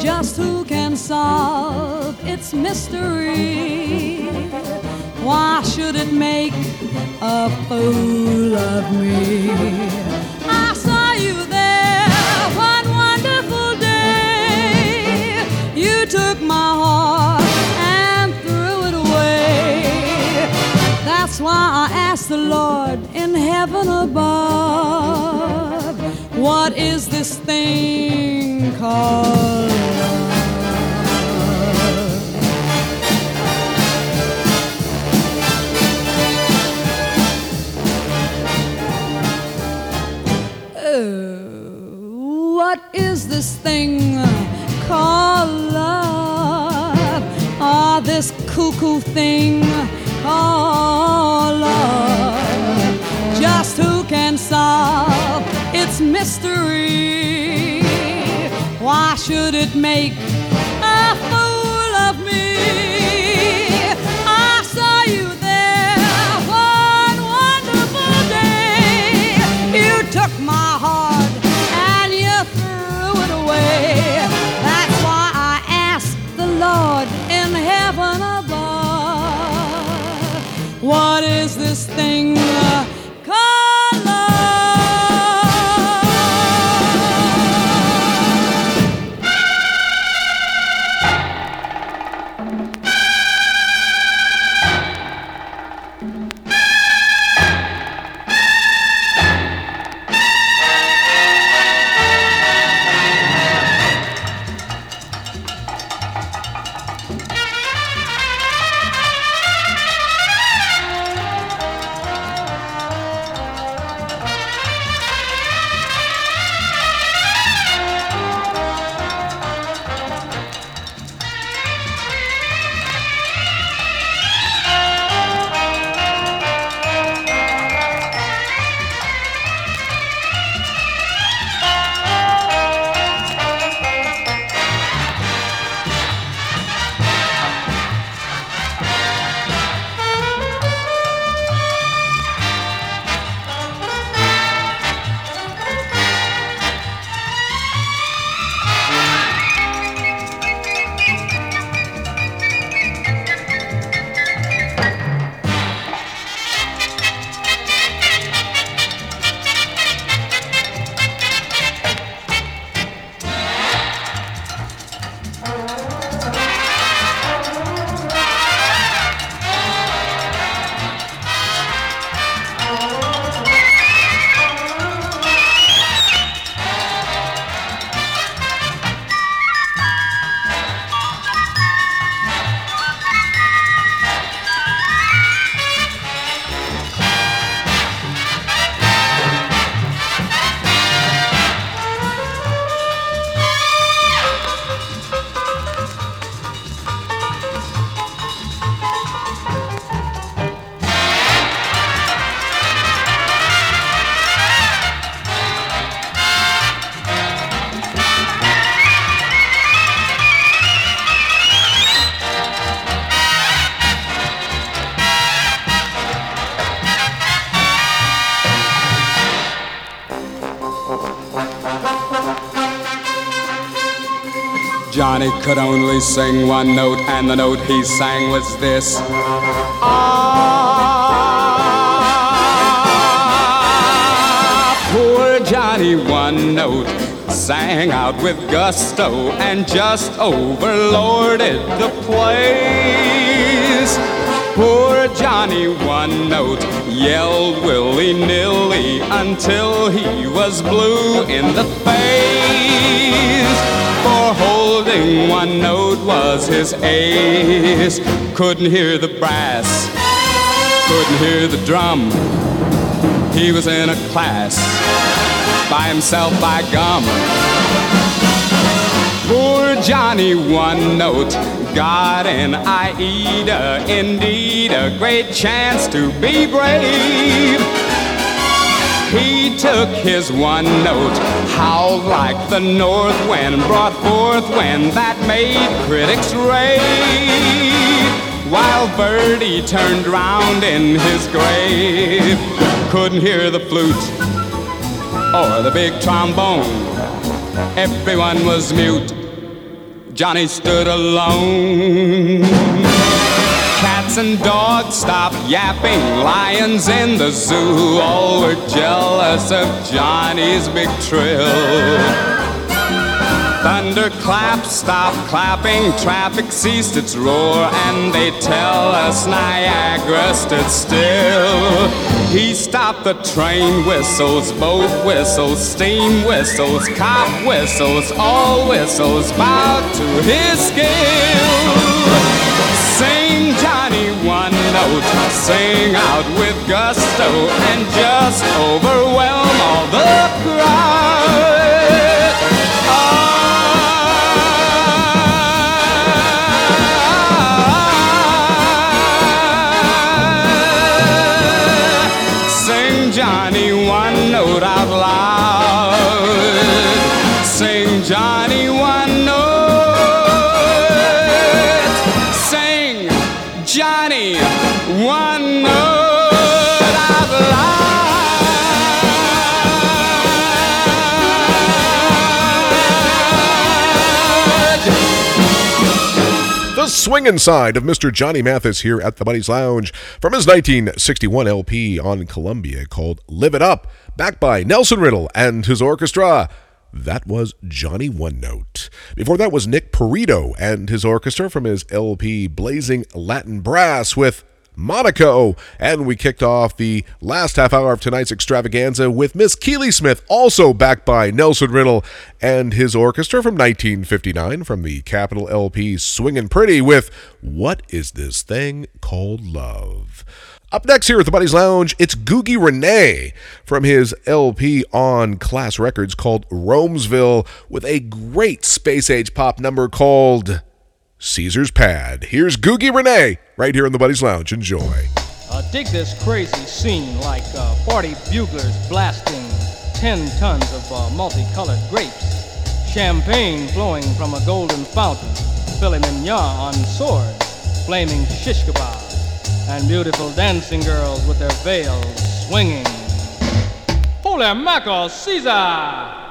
Just who can solve its mystery? Why should it make a fool of me? I saw you there one wonderful day. You took my heart That's why I ask the Lord in heaven above, What is this thing called? Oh, what is this thing called love? Ah, this cuckoo thing love. Just who can solve its mystery? Why should it make a fool of me? I saw you there one wonderful day. You took my heart and you threw it away. That's why I asked the Lord What is this thing uh, could only sing one note, and the note he sang was this. Ah, poor Johnny, one note, sang out with gusto and just overlorded the place. Poor Johnny, one note, yelled willy nilly until he was blue in the face. For holding one note was his ace. Couldn't hear the brass, couldn't hear the drum. He was in a class by himself, by gum. Poor Johnny, one note, got an Aida, indeed a great chance to be brave. He took his one note, howled like the north wind, brought forth wind that made critics rave. While Verdi turned round in his grave, couldn't hear the flute or the big trombone. Everyone was mute Johnny stood alone. Cats and dogs stopped yapping, lions in the zoo all were jealous of Johnny's big trill. Thunderclap stopped clapping, traffic ceased its roar, and they tell us Niagara stood still. He stopped the train whistles, boat whistles, steam whistles, cop whistles, all whistles bowed to his skill. Sing Johnny one note, sing out with gusto, and just overwhelm all the crowd. Swinging side of Mr. Johnny Mathis here at the Buddies Lounge from his 1961 LP on Columbia called Live It Up, backed by Nelson Riddle and his orchestra. That was Johnny One Note. Before that was Nick Perito and his orchestra from his LP Blazing Latin Brass with Monaco. And we kicked off the last half hour of tonight's extravaganza with Miss Keely Smith, also backed by Nelson Riddle and his orchestra from 1959 from the Capitol LP Swingin' Pretty with What Is This Thing Called Love? Up next here at the Buddies Lounge, it's Googie Renee from his LP on Class Records called Romesville with a great space age pop number called Caesar's Pad. Here's Googie Renee right here in the Buddies Lounge. Enjoy. Uh, dig this crazy scene like uh, 40 buglers blasting 10 tons of uh, multicolored grapes, champagne flowing from a golden fountain, filet mignon on swords, flaming shish kebab, and beautiful dancing girls with their veils swinging. Holy mackerel, Caesar!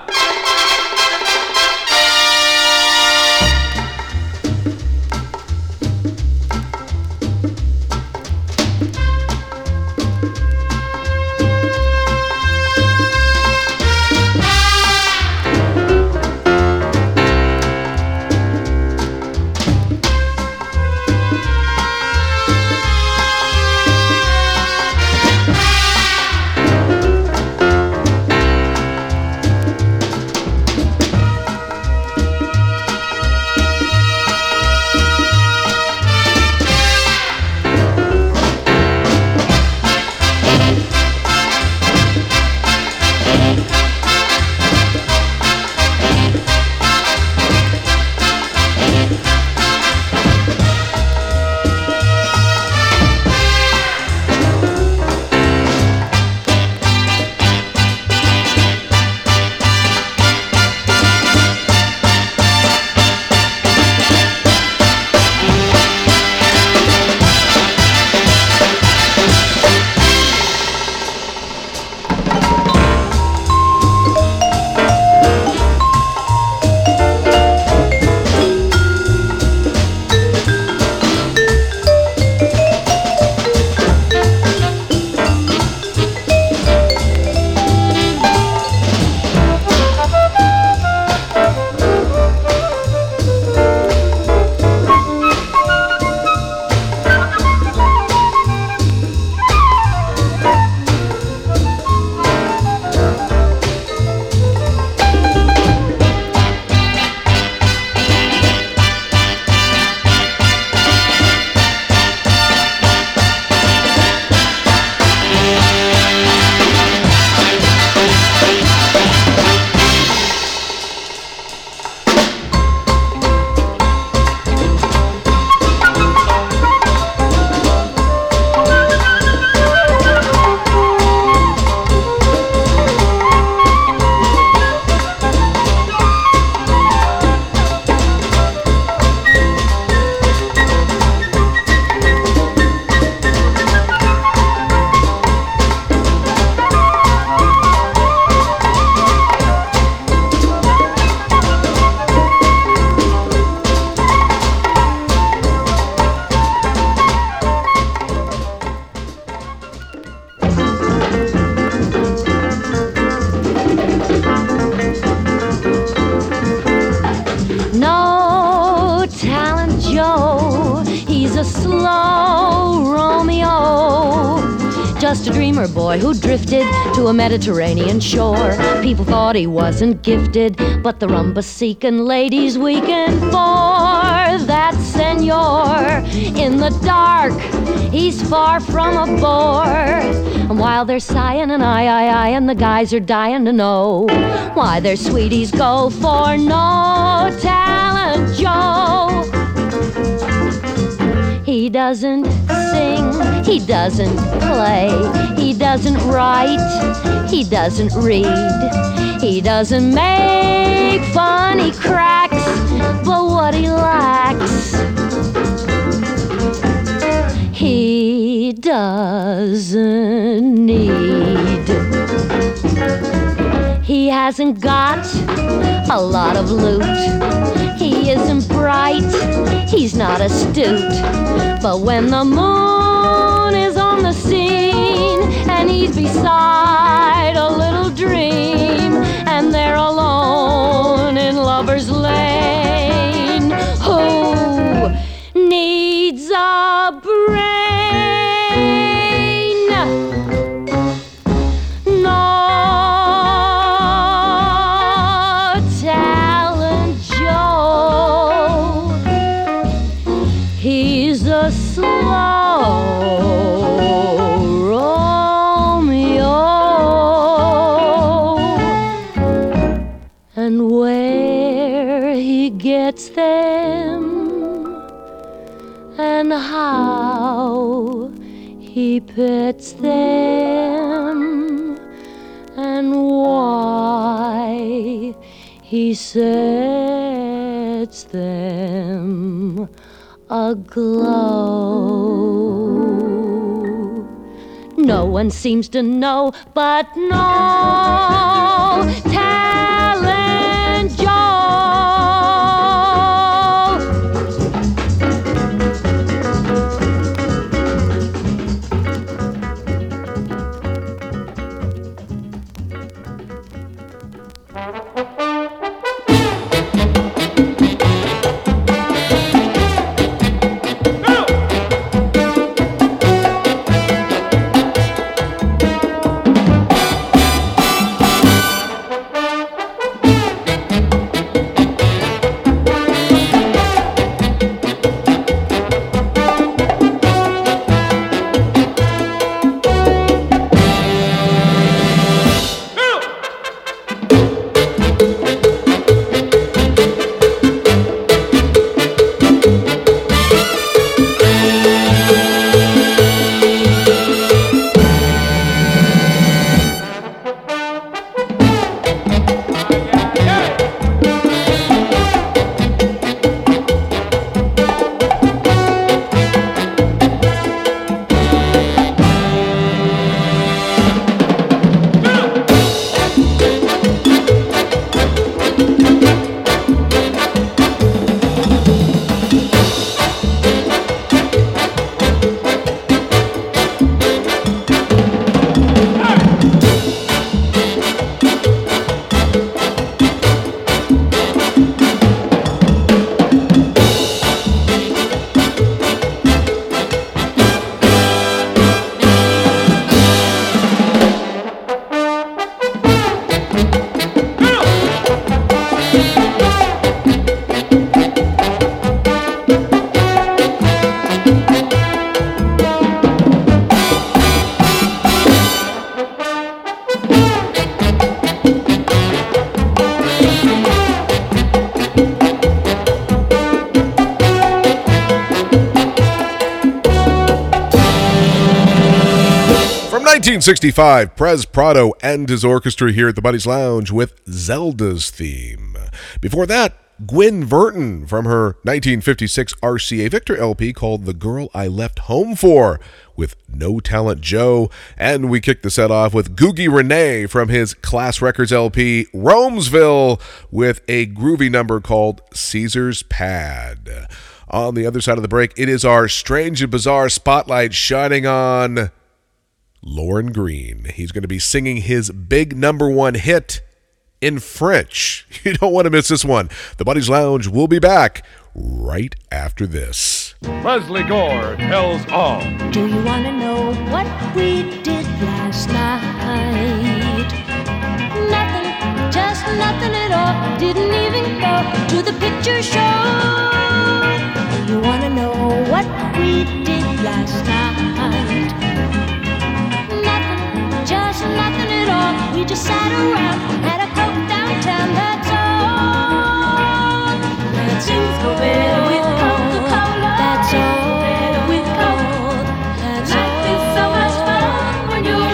Boy who drifted to a Mediterranean shore. People thought he wasn't gifted, but the rumba seeking ladies weakened for that senor. In the dark, he's far from a bore. And while they're sighing and I, I, I, and the guys are dying to know why their sweeties go for no talent Joe. He doesn't he doesn't play, he doesn't write, he doesn't read, he doesn't make funny cracks, but what he lacks, he doesn't need. He hasn't got a lot of loot. He isn't bright, he's not astute. But when the moon is on the scene and he's beside a little dream and they're alone in Lover's Lane, who needs a brain? How he pets them and why he sets them aglow. No one seems to know, but no 765, Perez Prado and his orchestra here at the Buddies Lounge with Zelda's theme. Before that, Gwen Verdon from her 1956 RCA Victor LP called The Girl I Left Home For with No Talent Joe. And we kicked the set off with Googie Renee from his Class Records LP Romesville with a groovy number called Caesar's Pad. On the other side of the break, it is our strange and bizarre spotlight shining on Lorne Greene. He's going to be singing his big number one hit in French. <laughs> You don't want to miss this one. The Buddies Lounge will be back right after this. Lesley Gore tells all. Do you want to know what we did last night? Nothing, just nothing at all. Didn't even go to the picture show. Do you want to know what we did last night? Nothing, at all. We just sat around, had a coke downtown, that's all. Go better with Coca-Cola. That's all Life is so much fun when you're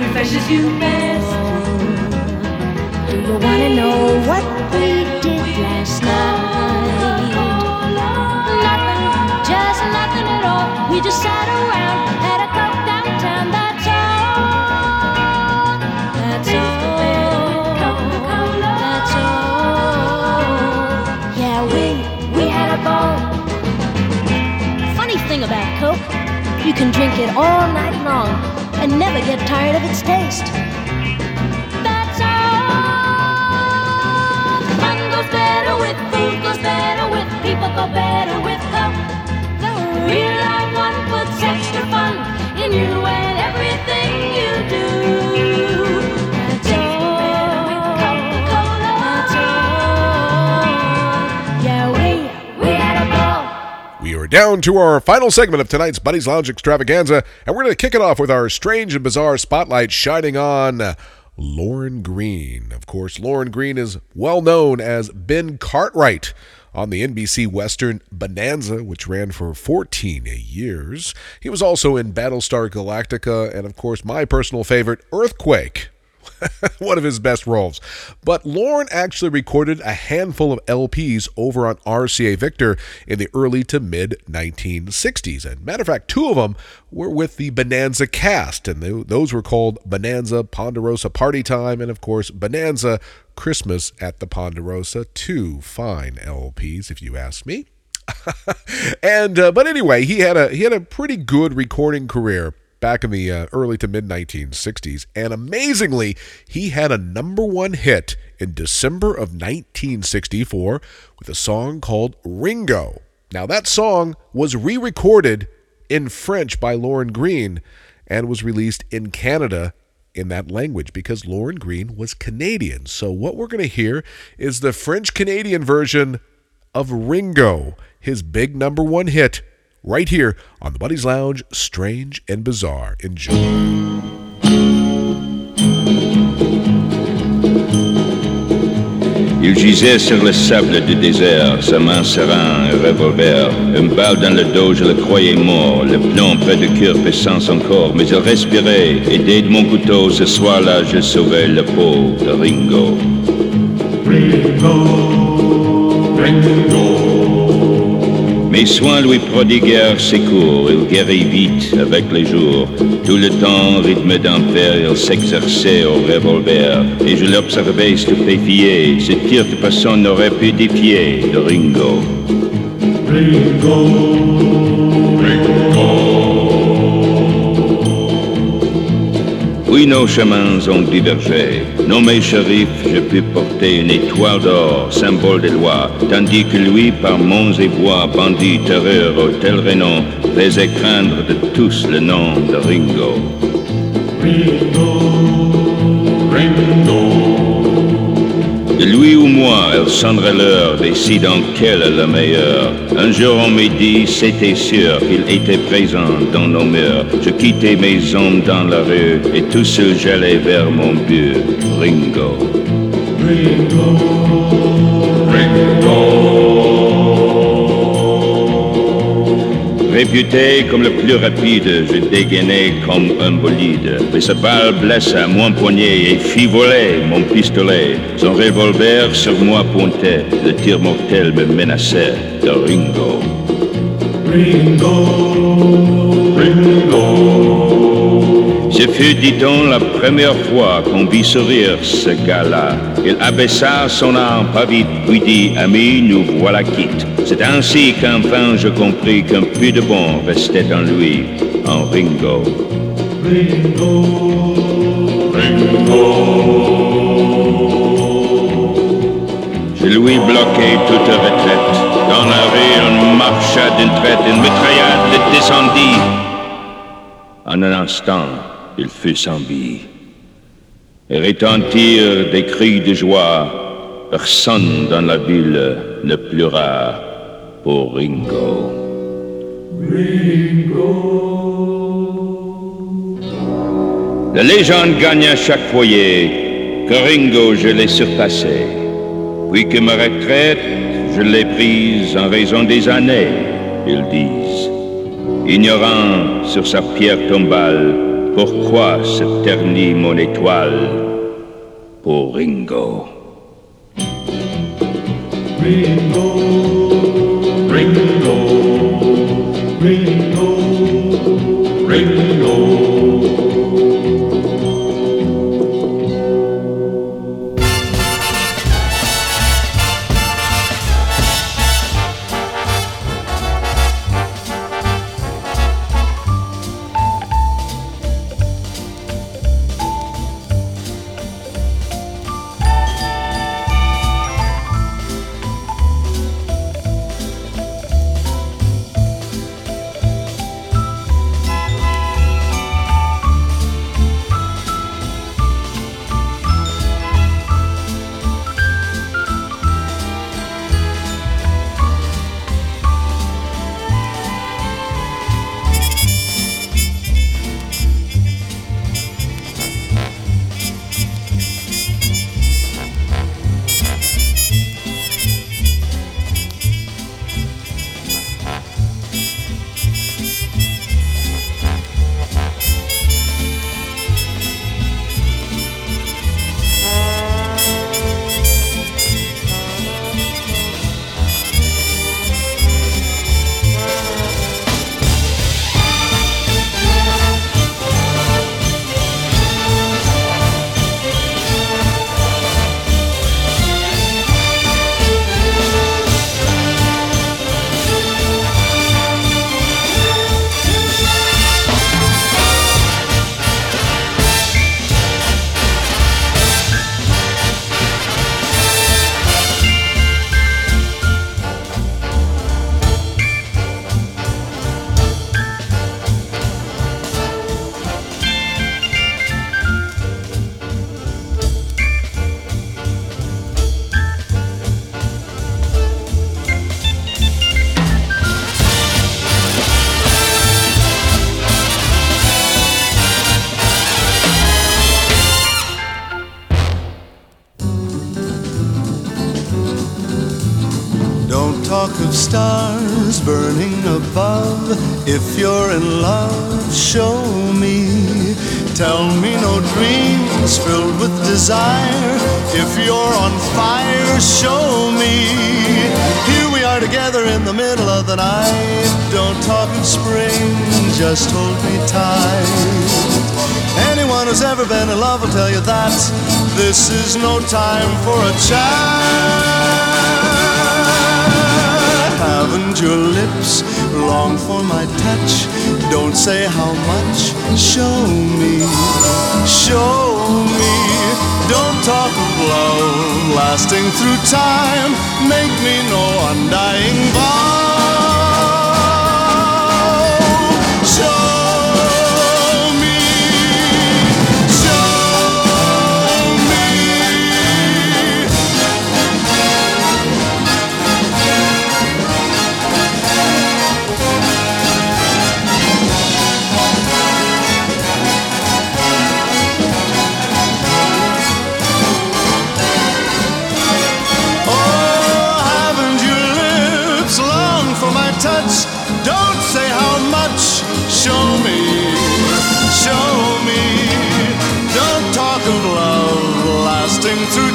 refreshes you. Can drink it all night long and never get tired of its taste. That's all. Fun goes better with food, goes better with people, go better with Coke. The real life one puts extra fun in you and everything you do. Down to our final segment of tonight's Buddy's Lounge extravaganza, and we're going to kick it off with our strange and bizarre spotlight shining on Lorne Greene. Of course, Lorne Greene is well known as Ben Cartwright on the NBC Western Bonanza, which ran for 14 years. He was also in Battlestar Galactica, and of course, my personal favorite, Earthquake. <laughs> one of his best roles. But Lorne actually recorded a handful of LPs over on RCA Victor in the early to mid 1960s. And matter of fact, two of them were with the Bonanza cast, and they, those were called Bonanza Ponderosa Party Time, and of course, Bonanza Christmas at the Ponderosa. Two fine LPs, if you ask me. <laughs> and uh, but anyway, he had a he had a pretty good recording career back in the uh, early to mid 1960s, and amazingly, he had a number one hit in December of 1964 with a song called Ringo. Now that song was re-recorded in French by Lorne Greene and was released in Canada in that language because Lorne Greene was Canadian. So what we're going to hear is the French Canadian version of Ringo, his big number one hit, right here on the Buddies Lounge, Strange and Bizarre. Enjoy. Il gisait sur le sable du désert, sa main serrant un revolver. Une balle dans le dos, je le croyais mort. Le plomb près du cœur sans son corps. Mais il respirait, aidé de mon couteau. Ce soir-là, je sauvais le pauvre de Ringo. Mes soins lui prodiguèrent secours, il guérit vite avec les jours. Tout le temps, rythme d'enfer, il s'exerçait au revolver. Et je l'observais stupéfié, ce tir que personne n'aurait pu défier de Ringo. Oui, nos chemins ont divergé. Nommé shérif, je pus porter une étoile d'or, symbole des lois, tandis que lui, par monts et bois, bandit, terreur, au tel renom, faisait craindre de tous le nom de Ringo. De lui ou moi, elle sonnerait l'heure, décidant quelle est la meilleure. Un jour on m'a dit, c'était sûr qu'il était présent dans nos mœurs. Je quittais mes hommes dans la rue et tout seul j'allais vers mon but, Ringo. Réputé comme le plus rapide, je dégainais comme un bolide. Mais sa balle blessa mon poignet et fit voler mon pistolet. Son revolver sur moi pointait, le tir mortel me menaçait de Ringo. Ce fut, dit-on, la première fois qu'on vit sourire ce gars-là. Il abaissa son arme pas vite, puis dit, ami, nous voilà quittes. C'est ainsi qu'enfin je compris qu'un peu de bon restait en lui, en Ringo. Je Louis bloquait toute retraite. Dans la rue, on marcha d'une traite, une mitraillade descendit. En un instant, il fut sans vie. Et retentirent des cris de joie. Personne dans la ville ne pleura pour Ringo. La légende gagne à chaque foyer que Ringo je l'ai surpassé. Puis que ma retraite, je l'ai prise en raison des années, ils disent. Ignorant sur sa pierre tombale pourquoi se ternit mon étoile pour Ringo? Ringo, If you're in love, show me. Tell me no dreams filled with desire. If you're on fire, show me. Here we are together in the middle of the night. Don't talk of spring, just hold me tight. Anyone who's ever been in love will tell you that this is no time for a chat. Haven't your lips long for my touch? Don't say how much. Show me, show me. Don't talk of love lasting through time. Make me no undying vow. sing to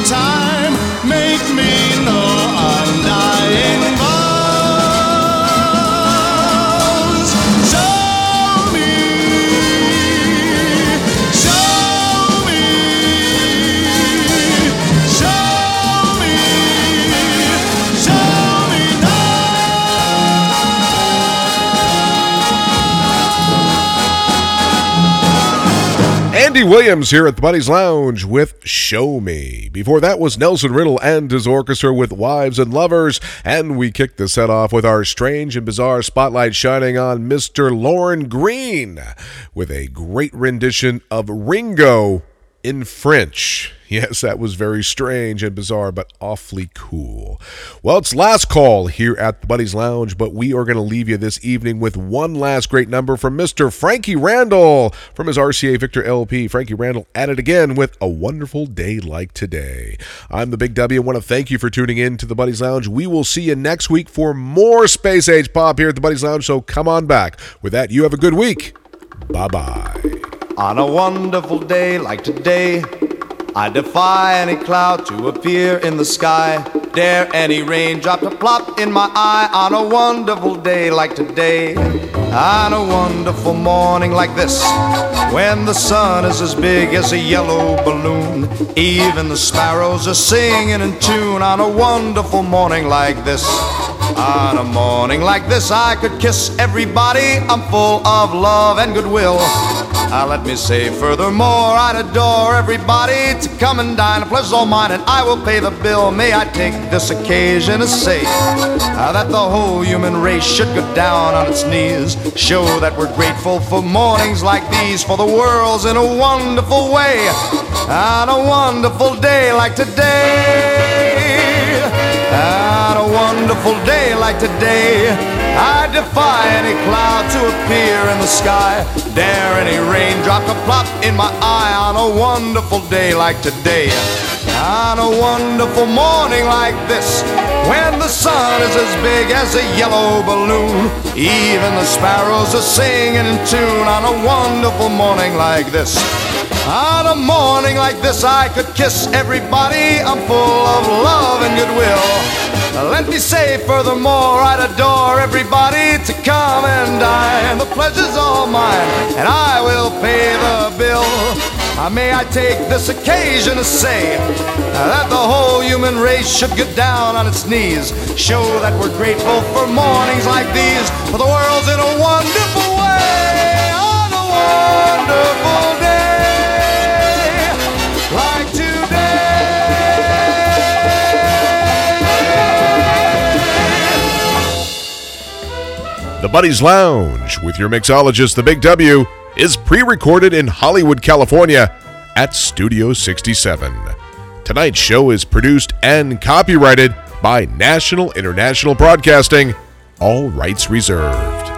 Williams here at the Buddies Lounge with Show Me. Before that was Nelson Riddle and his orchestra with Wives and Lovers. And we kicked the set off with our strange and bizarre spotlight shining on Mr. Lorne Greene with a great rendition of Ringo in French. Yes, that was very strange and bizarre, but awfully cool. Well, it's last call here at the Buddies Lounge, but we are going to leave you this evening with one last great number from Mr. Frankie Randall from his RCA Victor LP. Frankie Randall at it again with A Wonderful Day Like Today. I'm the Big W. I want to thank you for tuning in to the Buddies Lounge. We will see you next week for more Space Age Pop here at the Buddies Lounge, so come on back. With that, you have a good week. Bye bye. On a wonderful day like today, I defy any cloud to appear in the sky. Dare any raindrop to plop in my eye on a wonderful day like today. On a wonderful morning like this, when the sun is as big as a yellow balloon. Even the sparrows are singing in tune on a wonderful morning like this. On a morning like this, I could kiss everybody. I'm full of love and goodwill. Uh, let me say furthermore, I'd adore everybody to come and dine. A pleasure's all mine, and I will pay the bill. May I take this occasion to say uh, that the whole human race should go down on its knees. Show that we're grateful for mornings like these, for the world's in a wonderful way. On a wonderful day like today. Wonderful day like today, I defy any cloud to appear in the sky. Dare any raindrop to plop in my eye on a wonderful day like today. On a wonderful morning like this, when the sun is as big as a yellow balloon, even the sparrows are singing in tune on a wonderful morning like this. On a morning like this, I could kiss everybody. I'm full of love and goodwill. Let me say, furthermore, I'd adore everybody to come and dine. The pleasure's all mine, and I will pay the bill. Uh, may I take this occasion to say that the whole human race should get down on its knees, show that we're grateful for mornings like these, for the world's in a wonderful way, on a wonderful The Buddies Lounge with your mixologist, the Big W, is pre recorded in Hollywood, California at Studio 67. Tonight's show is produced and copyrighted by National International Broadcasting, all rights reserved.